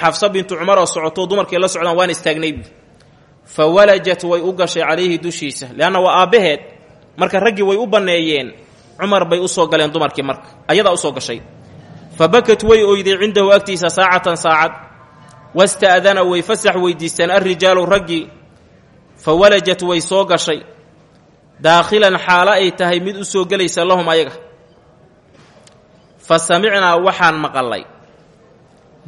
Speaker 1: xafsa bintu cumar oo socoto dumarkii la socdaan waan istaagnay bu fa walajat way u gashay calayhi dushiisa leanna waa aabbaheed marka raggii way u banneeyeen cumar bay u soo galeen dumarkii marka ayadaa u soo gashay. Fa bakat way oyday cindahu agtiisa saacatan saacad wasta'dana way fasax weydiisteen alrijaalu raggii fa walajat way soo gashay daakhilan xaalo ay tahay mid u soo gelaysa lahum ayaga fa samicnaa waxaan maqallay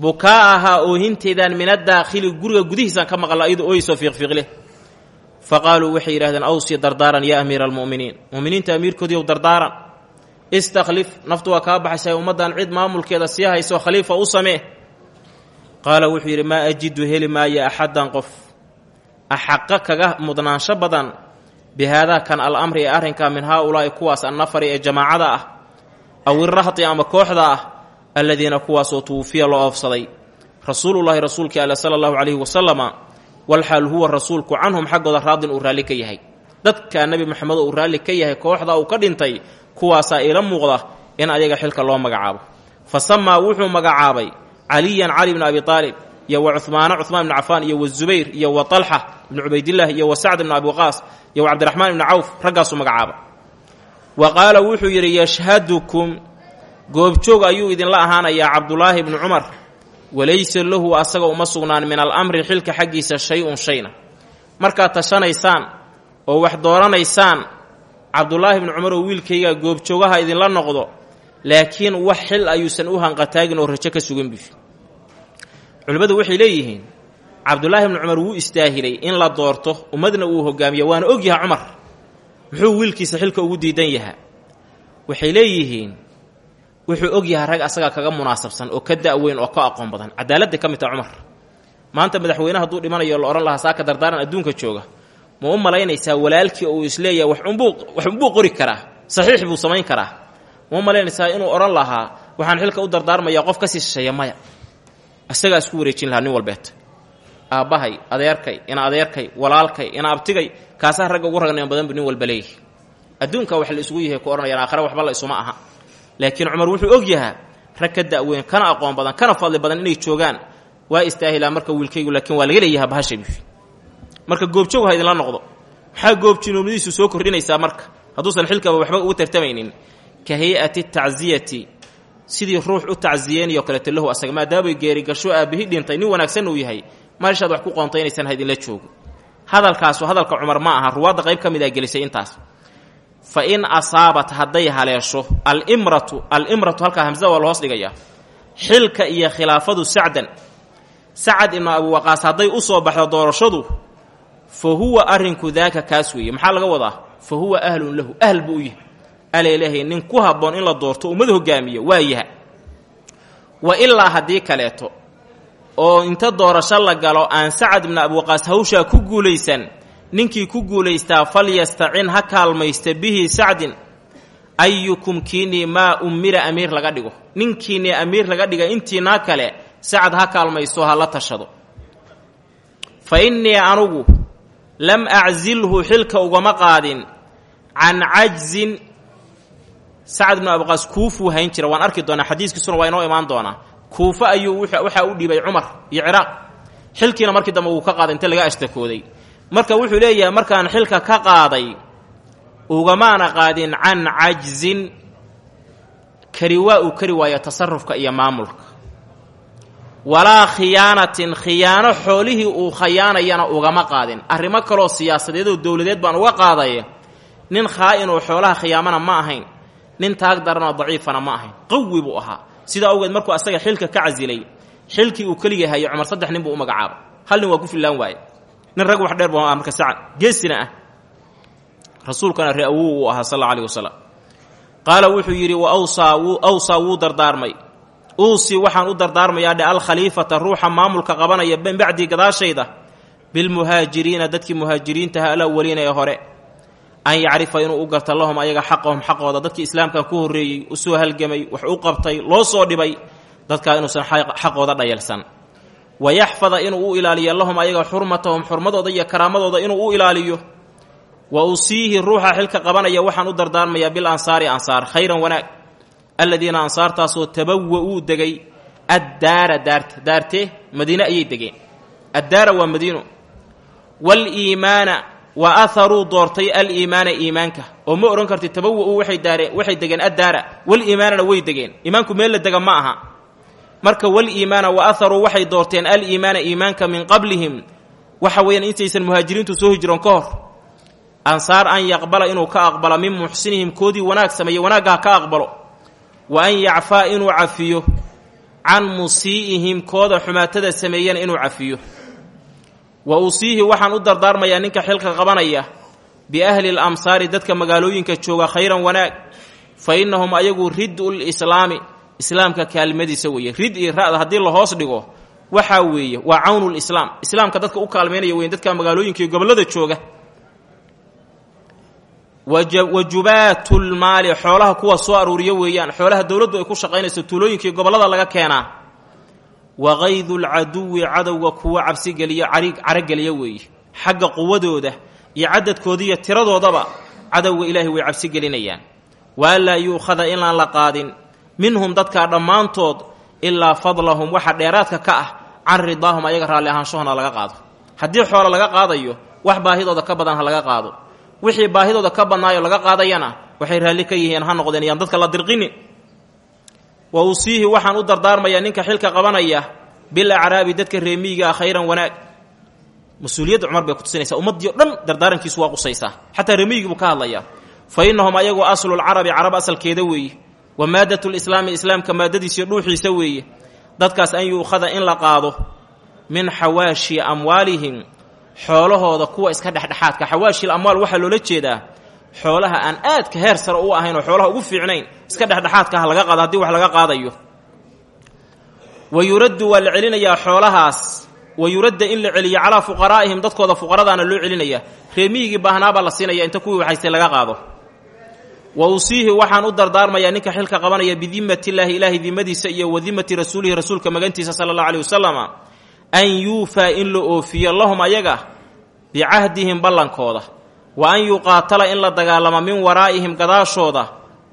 Speaker 1: bukaa'ahaa oohinteedaan min addaakhili guriga gudihiisaan ka maqalla iyadoo ooyeyso fiiqfiiqleh fa qaaluu waxay yidhahdeen awsi dardaaran yaa amiira almu'miniin mu'miniinta amiirkoodiiyow dardaaran istakhlif naftu waa kaa baxaysaa ummaddan cid maamulkeeda sii hayso khaliifa u samee qaala wuxuu yidhi maa ajidu heli maayo axaddan qof. Axaqa kaga mudnaansho badan bi haadaa kan al ee arrinkaa min haa ulaa'i kuwaas annafari ee jamaacada ah aw irahti ama kooxda ah alladiina kuwaasoo tuwufiya loo oofsaday. Rasuulullaahi rasuulkii ale sala allahu calayhi wasalama walxaal huwa rasuulku canhum xaggooda raadin uu raalli ka yahay. Dadka nebi moxamed uu raalli ka yahay kooxda uu ka dhintay kuwaasaa ila muuqda in ayaga xilka loo magacaabo. Fa samaa wuxuu magacaabay caliyan cali bn abi aalib iyo wa cuhmaana cuhmaan bn cafaan iyo wa zubayr iyo wa talxa ibnu cubaydillaah iyo wa sacd bn abi waqaas iyo wa cabdiraxmaan ibni cawf raggaasuu magacaaba. Wa qaala wuxuu yidhi yashhadukum goobjoog ayuu idinla ahaanayaa cabdulaahi bnu cumar walaysa lahu asaga uma sugnaan min alamri xilka xaggiisa shay-un shayna. Markaad tashanaysaan oo wax dooranaysaan cabdulaahi bnu cumar oo wiilkayga goobjoogaha idinla noqdo laakiin wax xil ayuusan u hanqataagin oo rajo ka sugan buy culimmadu waxay leeyihiin cabdulaahi bnu cumar wuu istaahilay in la doorto ummadna uu hogaamiyo waana ogyaha cumar. Muxuu wiilkiisa xilka ugu diidan yahaa waxay leeyihiin wuxuu og yahay rag asagaa kaga munaasabsan oo ka da-weyn oo ka aqoon badan. Cadaaladday ka mid taha cumar. Maanta madaxweyne hadduu dhimanayo la odhan lahaa saaka dardaaran adduunka jooga. Ma u malaynaysaa walaalkii uu is leeyahay waxunbuu wax unbuu qori karaa saxiix buu samayn karaa. Ma u malaynaysaa inuu odhan lahaa waxaan xilka u dardaarmayaa qof ka sii shisheeya maya isagaa isku wareejin lahaa nin walbeet. Aabbahay adeerkay ina adeerkay walaalkay ina abtigay kaasaa ragga ugu ragnimo badan bu nin walba leeyahay. Adduunka wax la isugu yahay ku odhanayaan aakhare waxba la isuma aha. Laakiin cumar wuxuu og yahaa rag ka da-weyn kana aqoon badan kana fadli badan inay joogaan waa istaahilaa marka wiilkaygu laakiin waa laga leeyahaa bahasha marka goobjoog ha idinla noqdo maxaa goobjinoomadiisu soo kordhinaysaa marka? Hadduusan xilkaba waxba ugu tartamaynin. Ka hay'ati tacziyati sidii ruux u tacziyeynayo kaleeto lahu asaga maadaamay geeri gasho aabbihi dhintay nin wanaagsan uu yahay meeshaad wax ku qoontaynaysan ha idinla joogo. Hadalkaasu hadalka cumar ma aha ruwaadda qayb ka mid a gelisay intaas. Fa in asaabat hadday haleesho alimratu alimratu halkaa hamsada waa lahoos dhigayaa xilka iyo khilaafadu sacdan. Sacad ibnu abi waqaas hadday u soo baxdo doorashadu fa huwa arrinku daaka kaas weeye. Maxaa laga wadaa? Fa huwa ahlun lahu ahl buu u yahay aleelahay nin ku habboon in la doorto ummad hogaamiyo waa yaha wa ilaa haddii kaleeto oo inta doorasho la galo aan sacad ibnu abi waqaas hawshaa ku guulaysan ninkii ku guulaystaa falyastacin ha kaalmaysta bihi sacdin. Ayukum kiinii maa ummira amiir laga dhigo. Ninkiinii amiir laga dhiga intiinaa kale sacad ha kaalmaysto ha la tashado. Fa innii anugu lam aczilhu xilka ugama qaadin. Can cajzin sacad ibnu abiqaas kuufuu hayn jira. Waan arki doonaa xadiiskiisuna waa inoo imaan doonaa. Kuufa ayuu waxaa u dhiibay cumar iyo ciraaq. Xilkiina markii dambe wuu ka qaaday inta laga ashtakooday. Marka wuxuu leeyahay markaan xilka ka qaaday ugamaana qaadin can cajzin kari waa uu kari waayo tasarufka iyo maamulka. Walaa khiyaanatin khiyaano xoolihii uu khayaanayana ugama qaadin. Arrimo kaloo siyaasadeedoo dowladeed baan uga qaaday nin khaa-inoo xoolaha khiyaamana ma ahayn nin taag daranoo daciifana ma ahayn. Qawi buu ahaa. Sidaa awgeed markuu asaga xilka ka casilay xilkii uu keliga hayay cumar saddex nin buu u magacaabay. Hal nin waa ku fillaan waaye. Nin rag wax dheer bu ah marka sacad geesina ah. Rasuulkana ree awow uu ahaa sal alla alih wasalam qaala wuxuu yidhi wa awsaa awsaa wuu dardaarmay. Uusii waxaan u dardaarmayaa dhe alkhaliifata ruuxa maamulka qabanaya min bacdii gadaashayda. Bilmuhaajiriina dadkii muhaajiriintaha alawaliina ee hore an yacrifa inuu u garta lahum ayaga xaqahum xaqooda dadkii islaamkan ku horreeyey u soo halgamay wax u qabtay loo soo dhibay dadkaa inuusan xaqooda dhayalsan. Wa yaxfada inuu u ilaaliyo lahum ayaga xurmatahum xurmadooda iyo karaamadooda inuu u ilaaliyo. Wa usiihi ruuxa xilka qabanaya waxaan u dardaarmayaa bil ansaari ansaar khayran wanaag. Aladiina ansaartaasoo tabawa-uu degay addaara daarta daartee madiine ayay degeen. Addaara waa madiino waaliimaana wa aharuu doortay aliimaana iimaanka. Oo ma odhan karti tabawa-uu waxay degeen addaara. Waliimaanana way degeen. Iimaanku meel la dega ma aha. Marka waliimaana wa aharuu waxay doorteen aliimaana iimaanka min qablihim. Waxa weeyaan intaysan muhaajiriintu soo hijroon ka hor. Ansaar an yaqbala inuu ka aqbalo min muxsinihim koodii wanaag sameeye wanaagga ka aqbalo. Wa an yacfaa inuu cafiyo. Can musii'ihim kooda xumaatada sameeyana inuu cafiyo wa usiihi waxaan u dardaarmayaa ninka xilka qabanaya. Biahli lamsaari dadka magaalooyinka jooga khayran wanaag. Fa innahum ayagu rid'u lislaami islaamka kaalmadiisa weeye. Rid iyo ra'da haddii la hoos dhigo waxaa weeye waa cawnulislaam islaamka dadka u kaalmaynaya weyn dadka magaalooyinka iyo gobollada jooga. Wa jubaatulmaali xoolaha kuwa soo aruuriyo weeyaan. Xoolaha dowladdu ay ku shaqaynayso tuulooyinka iyo gobollada laga keenaa wa kaydulcaduwi cadowga kuwa cabsigeliya carageliya weeye xagga quwadooda iyo cadadkooda iyo tiradoodaba cadowga ilaahay way cabsigelinayaan. Waa laa yuukhada inaan la qaadin minhum dadkaa dhammaantood ilaa fadlahum waxa dheeraadka ka ah can ridaahum ayaga raalli ahaanshahona laga qaado. Haddii xoolo laga qaadayo wax baahidooda ka badan ha laga qaado. Wixii baahidooda ka badnaayo laga qaadayana waxay raalli ka yihiin ha noqdeen yaan dadka la dirqinin wa usiihi waxaan u dardaarmayaa ninka xilka qabanaya bil acraabi dadka reemiyigaa khayran wanaag. Mas'uuliyadda cumar bay kutusinaysaa ummaddii o dhan dardaarankiisu waa qusaysaa xataa reemiyigii buu ka hadlayaa. Fa innahum ayagu aslulcarabi carab asalkeeda weeye wa maadat lislaami islaamka maadadiisiyo dhuuxiisa weeye dadkaas an yuukhada in la qaado min xawaashi amwaalihim. Xoolahooda kuwa iska dhexdhexaadka xawaashil amwaal waxaa loola jeedaa xoolaha aan aadka heer sare u ahayn oo xoolaha ugu fiicnayn iska dhexdhexaadka ha laga qaado haddii wax laga qaadayo. Wa yuraddu waa la celinayaa xoolahaas. Wa yuradda in la celiyo calaa fuqaraa'ihim dadkooda fuqaradaana loo celinaya reemiyigii baahnaabaa la siinaya inta kuwii waxaystay laga qaado. Wa usiihi waxaan u dardaarmayaa ninka xilka qabanaya bidimmatiillaahi ilaahay dimmadiisa iyo wa dimmati rasuulihi rasuulka magantiisa sala allahu aleyh wasalama an yuufaa in la oofiyo lahum ayaga bicahdihim ballankooda wa an yuqaatala in la dagaalamo min waraa'ihim gadaashooda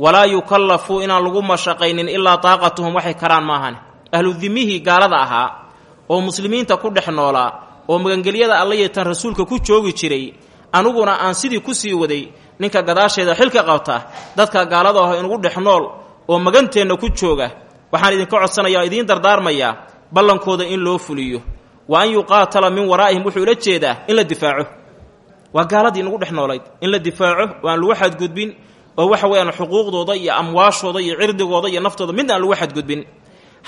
Speaker 1: walaa yukallafuu inaan lagu mashaqaynin ilaa taaqatuhum waxay karaan maahan ahludimihii gaalada ahaa oo muslimiinta ku dhex noolaa oo magangelyada allayeetan rasuulka ku joogi jiray aniguna aan sidii ku sii waday ninka gadaasheeda xilka qabta dadka gaalada ah inugu dhex nool oo maganteenna ku jooga waxaan idinka codsanayaa idiin dardaarmayaa ballankooda in loo fuliyo wa an yuqaatala min waraa'ihim wuxuu ula jeedaa in la difaaco waa gaaladii inugu dhex noolayd. In la difaaco oo aan lagu xadgudbin oo waxa weeyaan xuquuqdooda iyo amwaashooda iyo cirdigooda iyo naftooda mid aan lagu xadgudbin.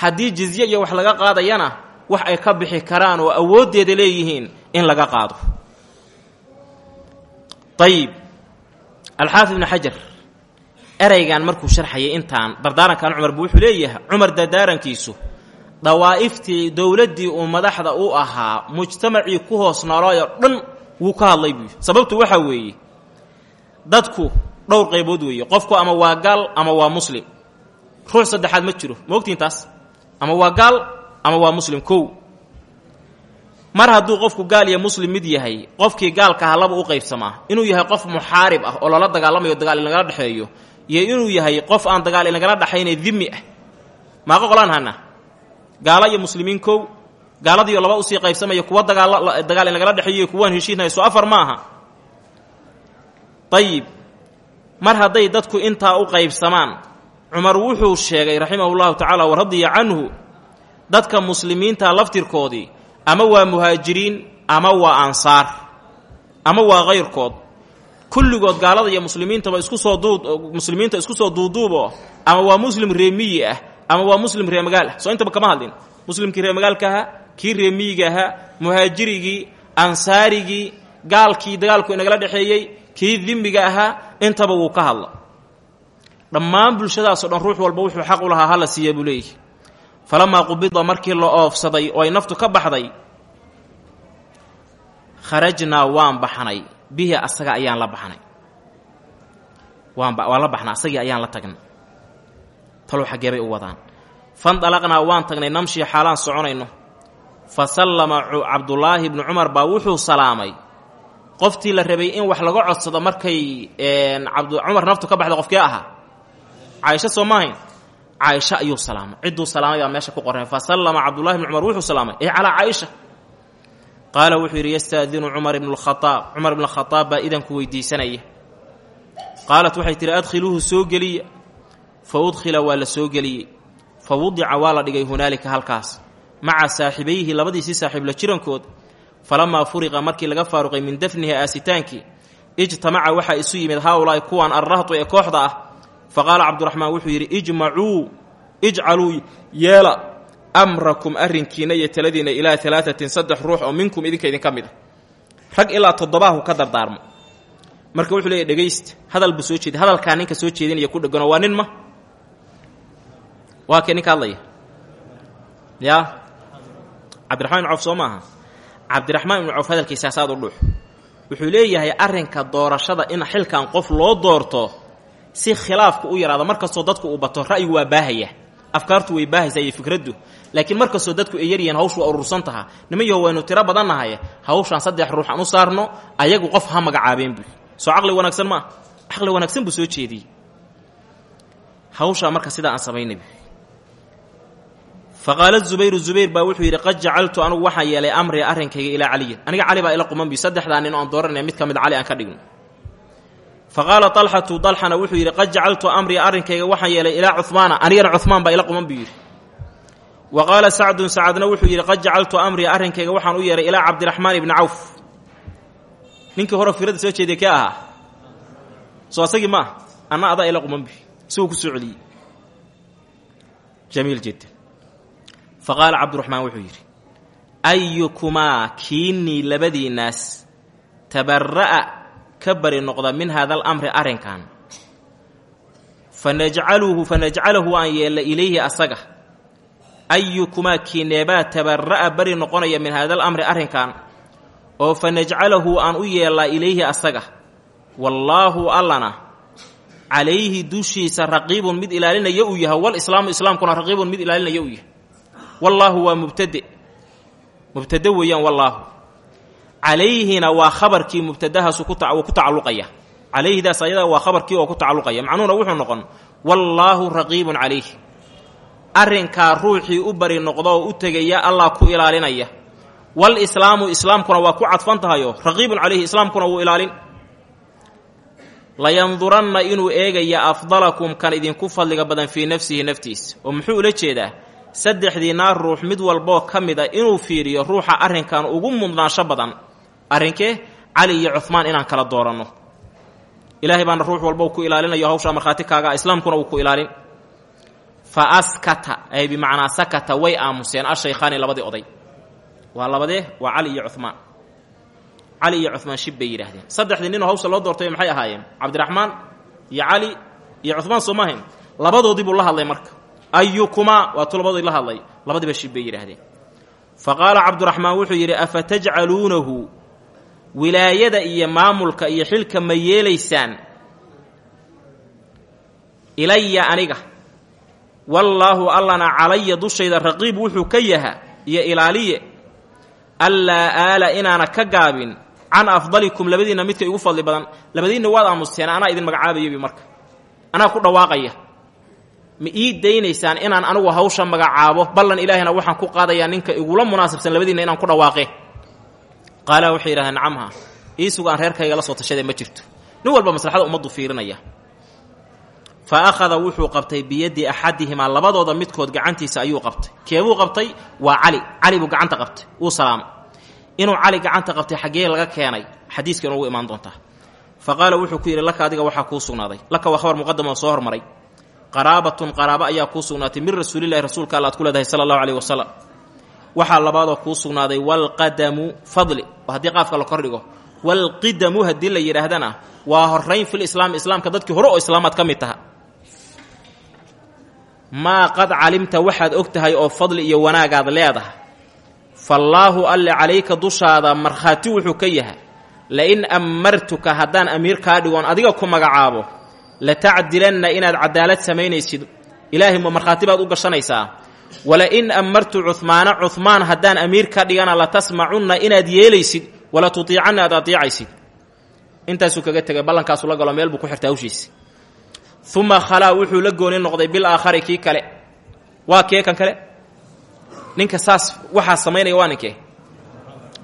Speaker 1: Haddii jizye iyo wax laga qaadayana wax ay ka bixi karaan oo awooddeeda leeyihiin in laga qaado. Ayib alxaafid ibnu xajar ereygan markuu sharxayay intaan dardaarankan cumar buu wuxuu leeyahay cumar dardaarankiisu dawaa'iftii dowladdii uu madaxda u ahaa mujtamacii ku hoos noolaayoo dhan wuu ka hadlay buu sababtu waxaa weeye dadku dhowr qaybood weeye. Qofku ama waa gaal ama waa muslim. Ruux saddexaad ma jiro. Ma ogtiin taas? Ama waa gaal ama waa muslim kow. Mar hadduu qofku gaal iyo muslim mid yahay qofkii gaalka aha laba u qaybsamaa. Inuu yahay qof muxaarib ah oo lala dagaalamayo dagaal inagala dhexeeyo iyo inuu yahay qof aan dagaal inagala dhexaynay dimi ah. Maaqa qolaan hana gaalo iyo muslimiin kow gaaladiiyo laba u sii qaybsamaya kuwa dagaal dagaal inagala dhexeeyo kuwaan heshiinaya soo afar ma aha mar hadday dadku intaa u qaybsamaan cumar wuxuu sheegay raximahu llahu tacaala wa radiya canhu dadka muslimiinta laftirkoodii ama waa muhaajiriin ama waa ansaar ama waa kayrkood kulligood gaalada iyo muslimiintaba isku soo duud muslimiinta isku soo duuduubo ama waa muslim reemiyi ah ama waa muslim reemagaal ah. Soo intaba kama hadlin. Muslimkii reemagaalka kii reemiyiga ahaa muhaajirigii ansaarigii gaalkii dagaalku inagala dhexeeyey kii dimiga ahaa intaba wuu ka hadla. Dhammaan bulshadaasoo dhan ruux walba wuxuu xaq u lahaa hala siiya buu leeyahy falamaa qubida markii la oofsaday oo ay naftu ka baxday kharajnaa waan baxnay bihi asaga ayaan la baxnay. Waan la baxnay asagii ayaan la tagnay. Talow xaggee u wadaan. Fandalaqnaa waan tagnay namshii xaalaan soconayno fa sallama cabdullaahi bnu cumar baa wuxuu salaamay. Qoftii la rabay in wax laga codsado markay cumar naftu ka baxda qofkee ahaa. Caaisho soo maahayn caaisha ayuu salaamay. Cidduu salaamay baa meesha ku qornay fa sallama cabdullahi bnu cumar wuxuu salaamay. Ee calaa caaisha. Qaala wuxuu yidhi yastaadinu cumar ibnu lkhaaab cumar ibnu khadaab baa idanku weydiisanaya qaalat waxay tihi adkhiluuhu soo geliya fa udkhila waa la soo geliyey fa wudica waa la dhigay hunaalika halkaas maca saaxibayhi labadiisii saaxiibla jirankood falamaa furiqa markii laga faaruqay min dafnihi aasitaankii ijtamaca waxaa isu yimid haaulaa'i kuwan alrahtu ee kooxda ah fa qaala cabduraxmaan wuxuu yidhi ijmacuu ijcaluu yeela amrakum arrinkiinna iyo taladiinna ilaa alaaatin saddex ruux oo minkum idinka idinka mid a rag ilaa toddobaahu ka dardaarmo. Marka wuxuu leeyahy dhegaysta hadal buu soo jeeday hadalkaa ninka soo jeedinaya ku dhegano waa nin ma? Waa kee ninka hadlaya? Yaa cabdiraxmaan ibnu cawf soo maaha? Cabdiraxmaan ibnu cawf hadalkiisaa saad u dhuux. Wuxuu leeyahay arrinka doorashada in xilkan qof loo doorto si khilaafku u yaraado markastoo dadku uu bato ra'yigu waa baahaya. Afkaartu way baahaysaa iyo fikraddu. Laakiin markastoo dadku ay yaryihiin hawshu waa urursan taha. Niman yaho waynu tiro badannahay hawshaan saddex ruux aan u saarno ayagu qof ha magacaabeen buu soo caqli wanaagsan ma? Ah caqli wanaagsan buu soo jeediyey. Hawshaa marka sidaa aan samaynay fa qaala zubayru zubayr baa wuxuu yidhi qad jacaltu anugu waxaan yeelay amri arrinkayga ilaa caliyin aniga cali baa ila quman bi saddexdaa nin oan dooranaya mid ka mid cali aan ka dhigno fa qaala dalxana wuxuu yidhi qad jacaltu amrii arrinkayga waxaan yeelay ilaa cumaana anigana cumaan baa ila quman buu yidhi wa qaala sacdun sacadna wuxuu yidhi qad jacaltu amrii arrinkayga waxaan u yeelay ilaa cabdiraxmaan ibni cawf ninkii hore firada soo jeeday kee ahaa soo asagii ma anna adaa ila quman bi siguu ku soo celiyey jamiil jiddan fa qaala cabdiraxmaan wuxuu yidhi ayukumaa kiinnii labadiinnaas tabara'a ka bari noqda min haada alamri arrinkan fanajcaluhu fanajcalahu aan yeella ilayhi asaga ayukumaa kiineebaa tabara'a bari noqonaya min haada alamri arrinkan oo fanajcalahu aan u yeellaa ilayhi asaga wallaahu allana calayhi dushiisa raqiibun mid ilaalinaya uu yahay walislaamu islaamkuna raqiibun mid ilaalinaya uu yahay wallaahu waa mubtade mubtade weeyaan wallaahu calayhina waa khabarkii mubtadahaasu ku tacalluqaya. Calayhidaas ayadaa waa khabarkii oo ku tacalluqaya. Macnuhuna wuxuu noqon wallaahu raqiibun calayhi. Arrinkaa ruuxii u bari noqda oo u tegaya allah ku ilaalinaya. Wal islaamu islaamkuna waa ku cadfan tahayoo raqiibun calayhi islaamkuna wuu ilaalin. Layanduranna inuu eegaya afdalakum kan idinku fadliga badan fii nafsihi naftiisa oo muxuu ula jeedaa saddexdii naar ruux mid walboo ka mid a inuu fiiriyo ruuxa arrinkan ugu mudnaansho badan. Arrinkee cali iyo cuhmaan inaan kala dooranno. Ilaahay baana ruux walba ku ilaalinayo hawshaa markhaati kaaga islaamkuna wuu ku ilaalin. Fa askata ay bimacnaa sakata way aamuseen ashaykhaani labadii oday. Waa labadee waa cali iyo cuhmaan cali iyo cuhmaan shib bay yidhaahdeen. Saddexdii ninoo hawsha loo doortay maxay ahaayeen? Cabdiraxmaan iyo cali iyo cuhmaan soo maahayn? Labadoodii buu la hadlay marka ayukumaa waatuu labadoodii la hadlay. Labadiiba shib bay yidhaahdeen. Fa qaala cabdiraxmaan wuxuu yidhi afa tajcaluunahu wilaayada iyo maamulka iyo xilka ma yeelaysaan? Ilaya aniga. Wallaahu allana calaya dushayda raqiib wuxuu ka yaha iyo ilaaliye. Allaa aala inaana ka gaabin can afdalikum labadiinna midka igu fadli badan labadiinna waad aamusteen anaa idin magacaabayobi marka. Anaa ku dhawaaqaya ma ii daynaysaan inaan anigu hawsha magacaabo ballan ilaahina waxaan ku qaadayaa ninka igula munaasabsan labadiinna inaan ku dhawaaqe. Qaala waxay yidhahdeen nacamha iisugu aan reerkayga la soo tashadee ma jirto. Nin walba maslaxada ummaddu fiirinaya fa akhada wuxuu qabtay biyaddi axadihimaa labadooda midkood gacantiisa ayuu qabtay. Keebuu qabtay waa cali cali buu gacanta qabtay. Wuu salaamay. Inuu cali gacanta qabtay xaggee laga keenay. Xadiiska inugu imaan doontaa. Fa qaala wuxuu ku yidhi laka adiga waxaa kuu sugnaaday. Laka waa khabar muqadama oo soo hormaray qaraabatun qaraabo ayaa kuu sugnaatay min rasuulillahi rasuulka alla ad ku leedahay sala allahu aleyh wasalam waxaa labaadoo kuu sugnaaday walqadamu fadli. Oo haddii qaafka la kordhigo. Walqidamu haddii la yidhaahdana waa horayn fil islaam islaamka dadkii hore oo islaamaad ka mid taha. Maa qad calimta waxaad og tahay oo fadli iyo wanaagaad leedahay. Faallaahu alle calayka dushaada markhaati wuxuu ka yahay. Lain ammartuka haddaan amiir kaa dhigoon adiga ku magacaabo latacdilanna inaad cadaalad samaynaysid. Ilaahay ma markhaati baad u gashanaysaa. Walain ammartu cuhmaana cuhmaan haddaan amiir ka dhigana latasmacunna inaad yeelaysid wala tutiicanna aad adeecaysid intaasuu kaga tegay la galo meel buu ku xirtaa hawshiisa uma khalaa wuxuu la gooni noqday bil aakhari kii kale. Waa kee kan kale? Ninka saas waxaa samaynaya waa ninkee?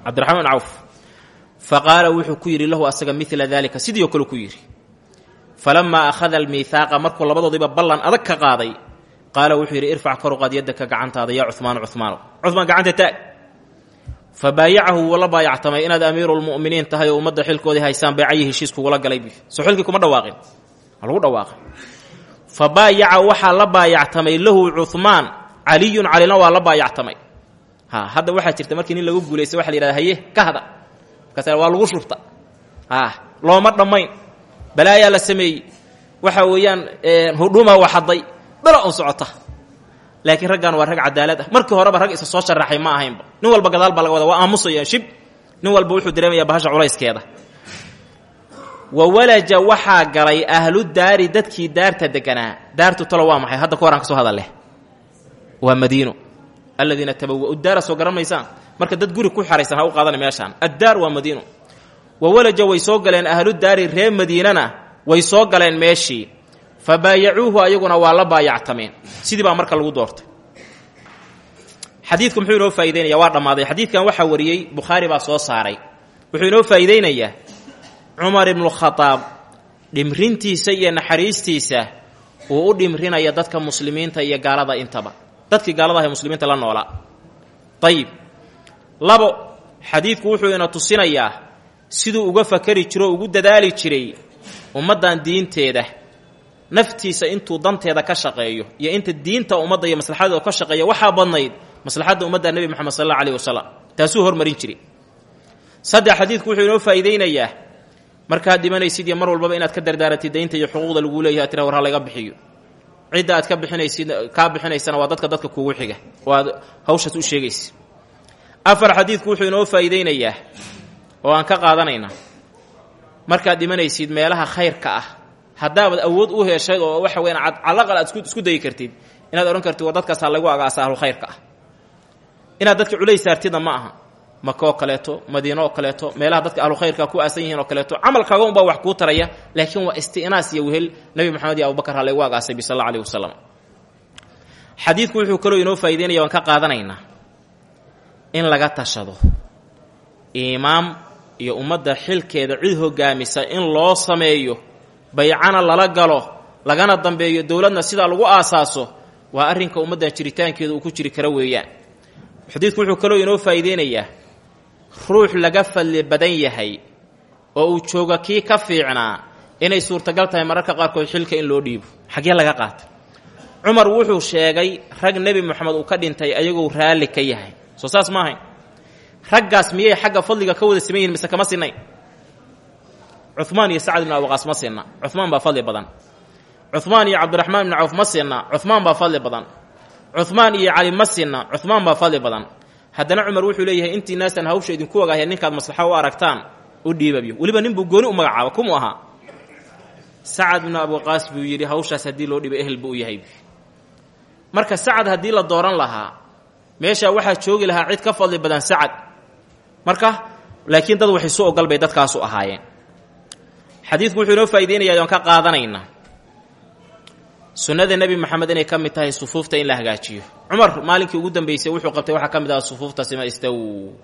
Speaker 1: Cabdiraxmaan cawf. Fa wuxuu ku yidhi lahu asaga midla daalika. Sidii oo kale ku falamaa akhada almiihaaqa markuu labadoodiiba ballan adag ka qaaday qaala wuxuu yidhi irfac karuqaad yaddaka gacantaada yaa cuhmaanu cuhmaano cuhmaan gacanta taag fa baayacahu wuu la baayactamay inaad amiiruulmu'miniin tahay oo ummadda xilkoodii haysaan baycayi heshiis kugula galay bi soo xilkii kuma dhawaaqin waa lagu dhawaaqay fa baayaca la baayactamay lahu cuhmaan caliyun calina waa la baayactamay ha hadda waxaa jirta markii lagu guulaysta waxa la yidhahda ka hada markaas waa lagu shubta ha looma dhammayn balaayaa la sameeyey. Waxa weeyaan hudhuma waxaday bala un socota. Laakiin raggan waa rag cadaalad ah. Markii horeba rag isa soo sharaxay ma ahaynba nin walba gadaal baa laga wada waa aamusaya shib. Nin walba wuxuu dareemayaa bahasha culayskeeda. Wa walaja waxaa galay ahlu daari dadkii daarta deganaa. Daartu talo waa maxay? Hadda ka hor aan ka soo hadalleh waa madiino. Aladiina tabawa'u daara soo garan maysaan. Marka dad guri ku xaraysan ha u qaadana meeshaan. Addaar waa madiino wa walaja way soo galeen ahlu daari reer madiinana way soo galeen meeshii. Fa baayacuuhu ayaguna waa la baayactameen. Sidii baa marka lagu doortay. Xadiidku muxuu inoo faa'ideynaya waa dhammaaday. Xadiidkan waxaa wariyey bukhaari baa soo saaray. Wuxuu inoo faa'iideynayaa cumar ibnukhadaab dhimrintiisa iyo naxariistiisa uu u dhimrinaya dadka muslimiinta iyo gaalada intaba. Dadkii gaalada ee muslimiinta la noolaa ayib labo xadiidku wuxuu ina tusinayaa siduu uga fakari jiro ugu dadaali jiray ummaddan diinteeda naftiisa intuu danteeda ka shaqeeyo iyo inta diinta ummadda iyo maslaxadeeda ka shaqeeya waxaa badnayd maslaxadda ummadda nebi moxamed sal alla alih wasalam taasuu hormarin jiray. Saddex xadiidku wuxuu inoo faa'iideynayaa markaad dhimanaysid iyo mar walbaba inaad ka dardaaratid daynta iyo xuquuqda laguu leeyahay tira war laga bixiyo. Cidda aad ka bixinaysid kaa bixinaysana waa dadka dadka kugu xiga. Oo aad hawshaas afar xadiidku wuxuu inoo faa'iideynayaa oo aan ka qaadanaynaa markaad dhimanaysid meelaha khayrka ah. Haddaabaad awood u heshayd oo waxa weyan calaqal aad isku dayi kartid inaad odhan kartid dadkaasaa lagu agaasa ahlulkhayrka ah. Inaad dadka culays saartidna ma aha. Maka kaleeto madiino kaleeto meelaha dadka ahlukhayrka ku aasan yihiin oo kaleeto. Camalkaaga unbaa wax kuu taraya laakiin waa isti'naas iyo wehel nebi moxamed iyo abubakar ha agaasay bi sal alla alih wasalam wuxuu kaloo inoo faa'ideynaya ka qaadanaynaa in laga tashado imaam iyo ummadda xilkeeda cid hogaamisa in loo sameeyo baycana lala galo lagana dambeeyo dowladna sidaa lagu aasaaso waa arrinka ummaddan jiritaankeeda uu ku jiri kara weeyaan. Xadiidku wuxuu kaloo inoo faa'iideynayaa ruux laga fadli badan yahay oo uu jooga kii ka fiicnaa inay suurtagal tahay mararka qaarkood xilka in loo dhiibo xaggee laga qaatay cumar wuxuu sheegay rag nebi moxamed uu ka dhintay ayagoo raalli ka yahay. Soo saas ma ahayn raggaas miyay xagga fadliga ka wada siman yihiin mise kama sinnayn cumaan iyo sacad ibnu abuqaas ma sinna cumaan baa fadli badan. Cumaan iyo cabdiraxmaan ibnu cawf ma sinna cumaan baa fadli badan. Cumaan iyo cali ma sinna cumaan baa fadli badan. Haddana cumar wuxuu leeyahay intii naastan hawsha idinku ogaahay ninkaad maslaxo u aragtaan u dhiibabiyo. Weliba nin buu gooni u magacaaba kumu ahaa sacad ibnu abuqaas buu yidhi hawshaas haddii loo dhiibay ehel buu yahay. Marka sacad haddii la dooran lahaa meeshaa waxaa joogi lahaa cid ka fadli badan sacad marka laakiin dad wax isu ogol bay dadkaasu ahaayeen. Xadiidku wuxuu inoo faa'ideynaya oon ka qaadanaynaa. Sunnada nebi moxamed inay ka tahay sufuufta in la hagaajiyo. Cumar maalinkii ugu dambeysay wuxuu qabtay waxaa ka mid aha sima istaw.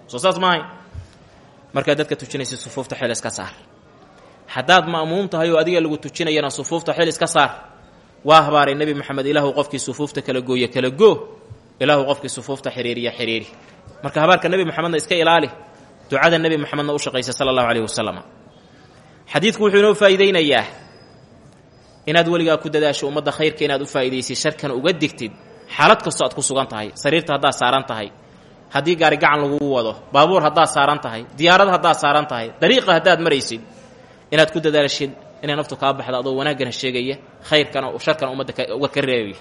Speaker 1: Soo saas maahay dadka tujinaysid sufuufta xil iska saar. Haddaad ma'muum tahay oo adiga lagu tujinayana sufuufta xil iska saar waa habaaray nebi moxamed ilaahu qofkii sufuufta kala gooya kala goo. Ilaahu qofkii sufuufta xiriiriya xiriiri. Marka habaarka nebi moxamedna iska ilaali ducada nebi moxamedna u shaqaysa sala allahu caleyhi wasalam wuxuu inoo faa'iideynayaa inaad weligaa ku dadaasho ummadda khayrka inaad u faa'iidaysid sharkana uga digtid xaalad kastoo aad ku sugan tahay sariirta haddaad saaran tahay haddii gaari gacan lagugu wado baabuur haddaad saaran tahay diyaarad haddaad saaran tahay dariiqa haddaad maraysid inaad ku dadaalashid inay naftu kaa baxda adoo wanaaggana sheegaya khayrkana sharkana ummadda uga ka reebaya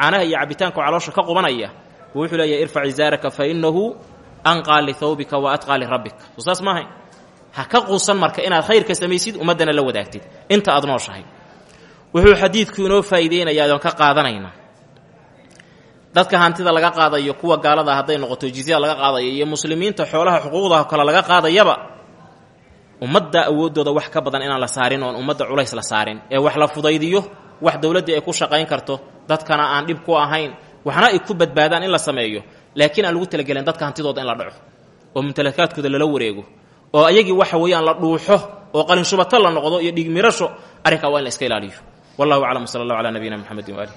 Speaker 1: caanaha iyo cabitaanka caloosha ka qubanaya buu wuxuu leeyahay irfac izaaraka fa innahu anqaa lihawbika wa atqaa lirabbika soo saas maahay ha ka quusan marka inaad khayrka samaysid ummaddana la wadaagtid. Inta aad nooshahay. Wuxuu xadiidku inoo faa'iideynayaa oon ka qaadanaynaa dadka hantida laga qaadayo kuwa gaalada hadday noqoto jizyada laga qaadayo iyo muslimiinta xoolaha xuquuqda kale laga qaadayaba ummadda awooddooda wax ka badan inaan la saarin oon ummadda culays la saarin. Ee wax la fudaydiyo wax dowladdii ay ku shaqayn karto dadkana aan dhib ku ahayn waxna ay ku badbaadaan in la sameeyo laakiin aan lagu talagelin dadka hantidooda in la dhaco oo mumtalakaadkooda lala wareego oo ayagii waxa weeyaan la dhuuxo oo qalinshubato la noqdo iyo dhigmirasho arrinkaa waa in la iska ilaaliyo. Wallahu aclam sala allahu calaa nabiyina mxamedin waalih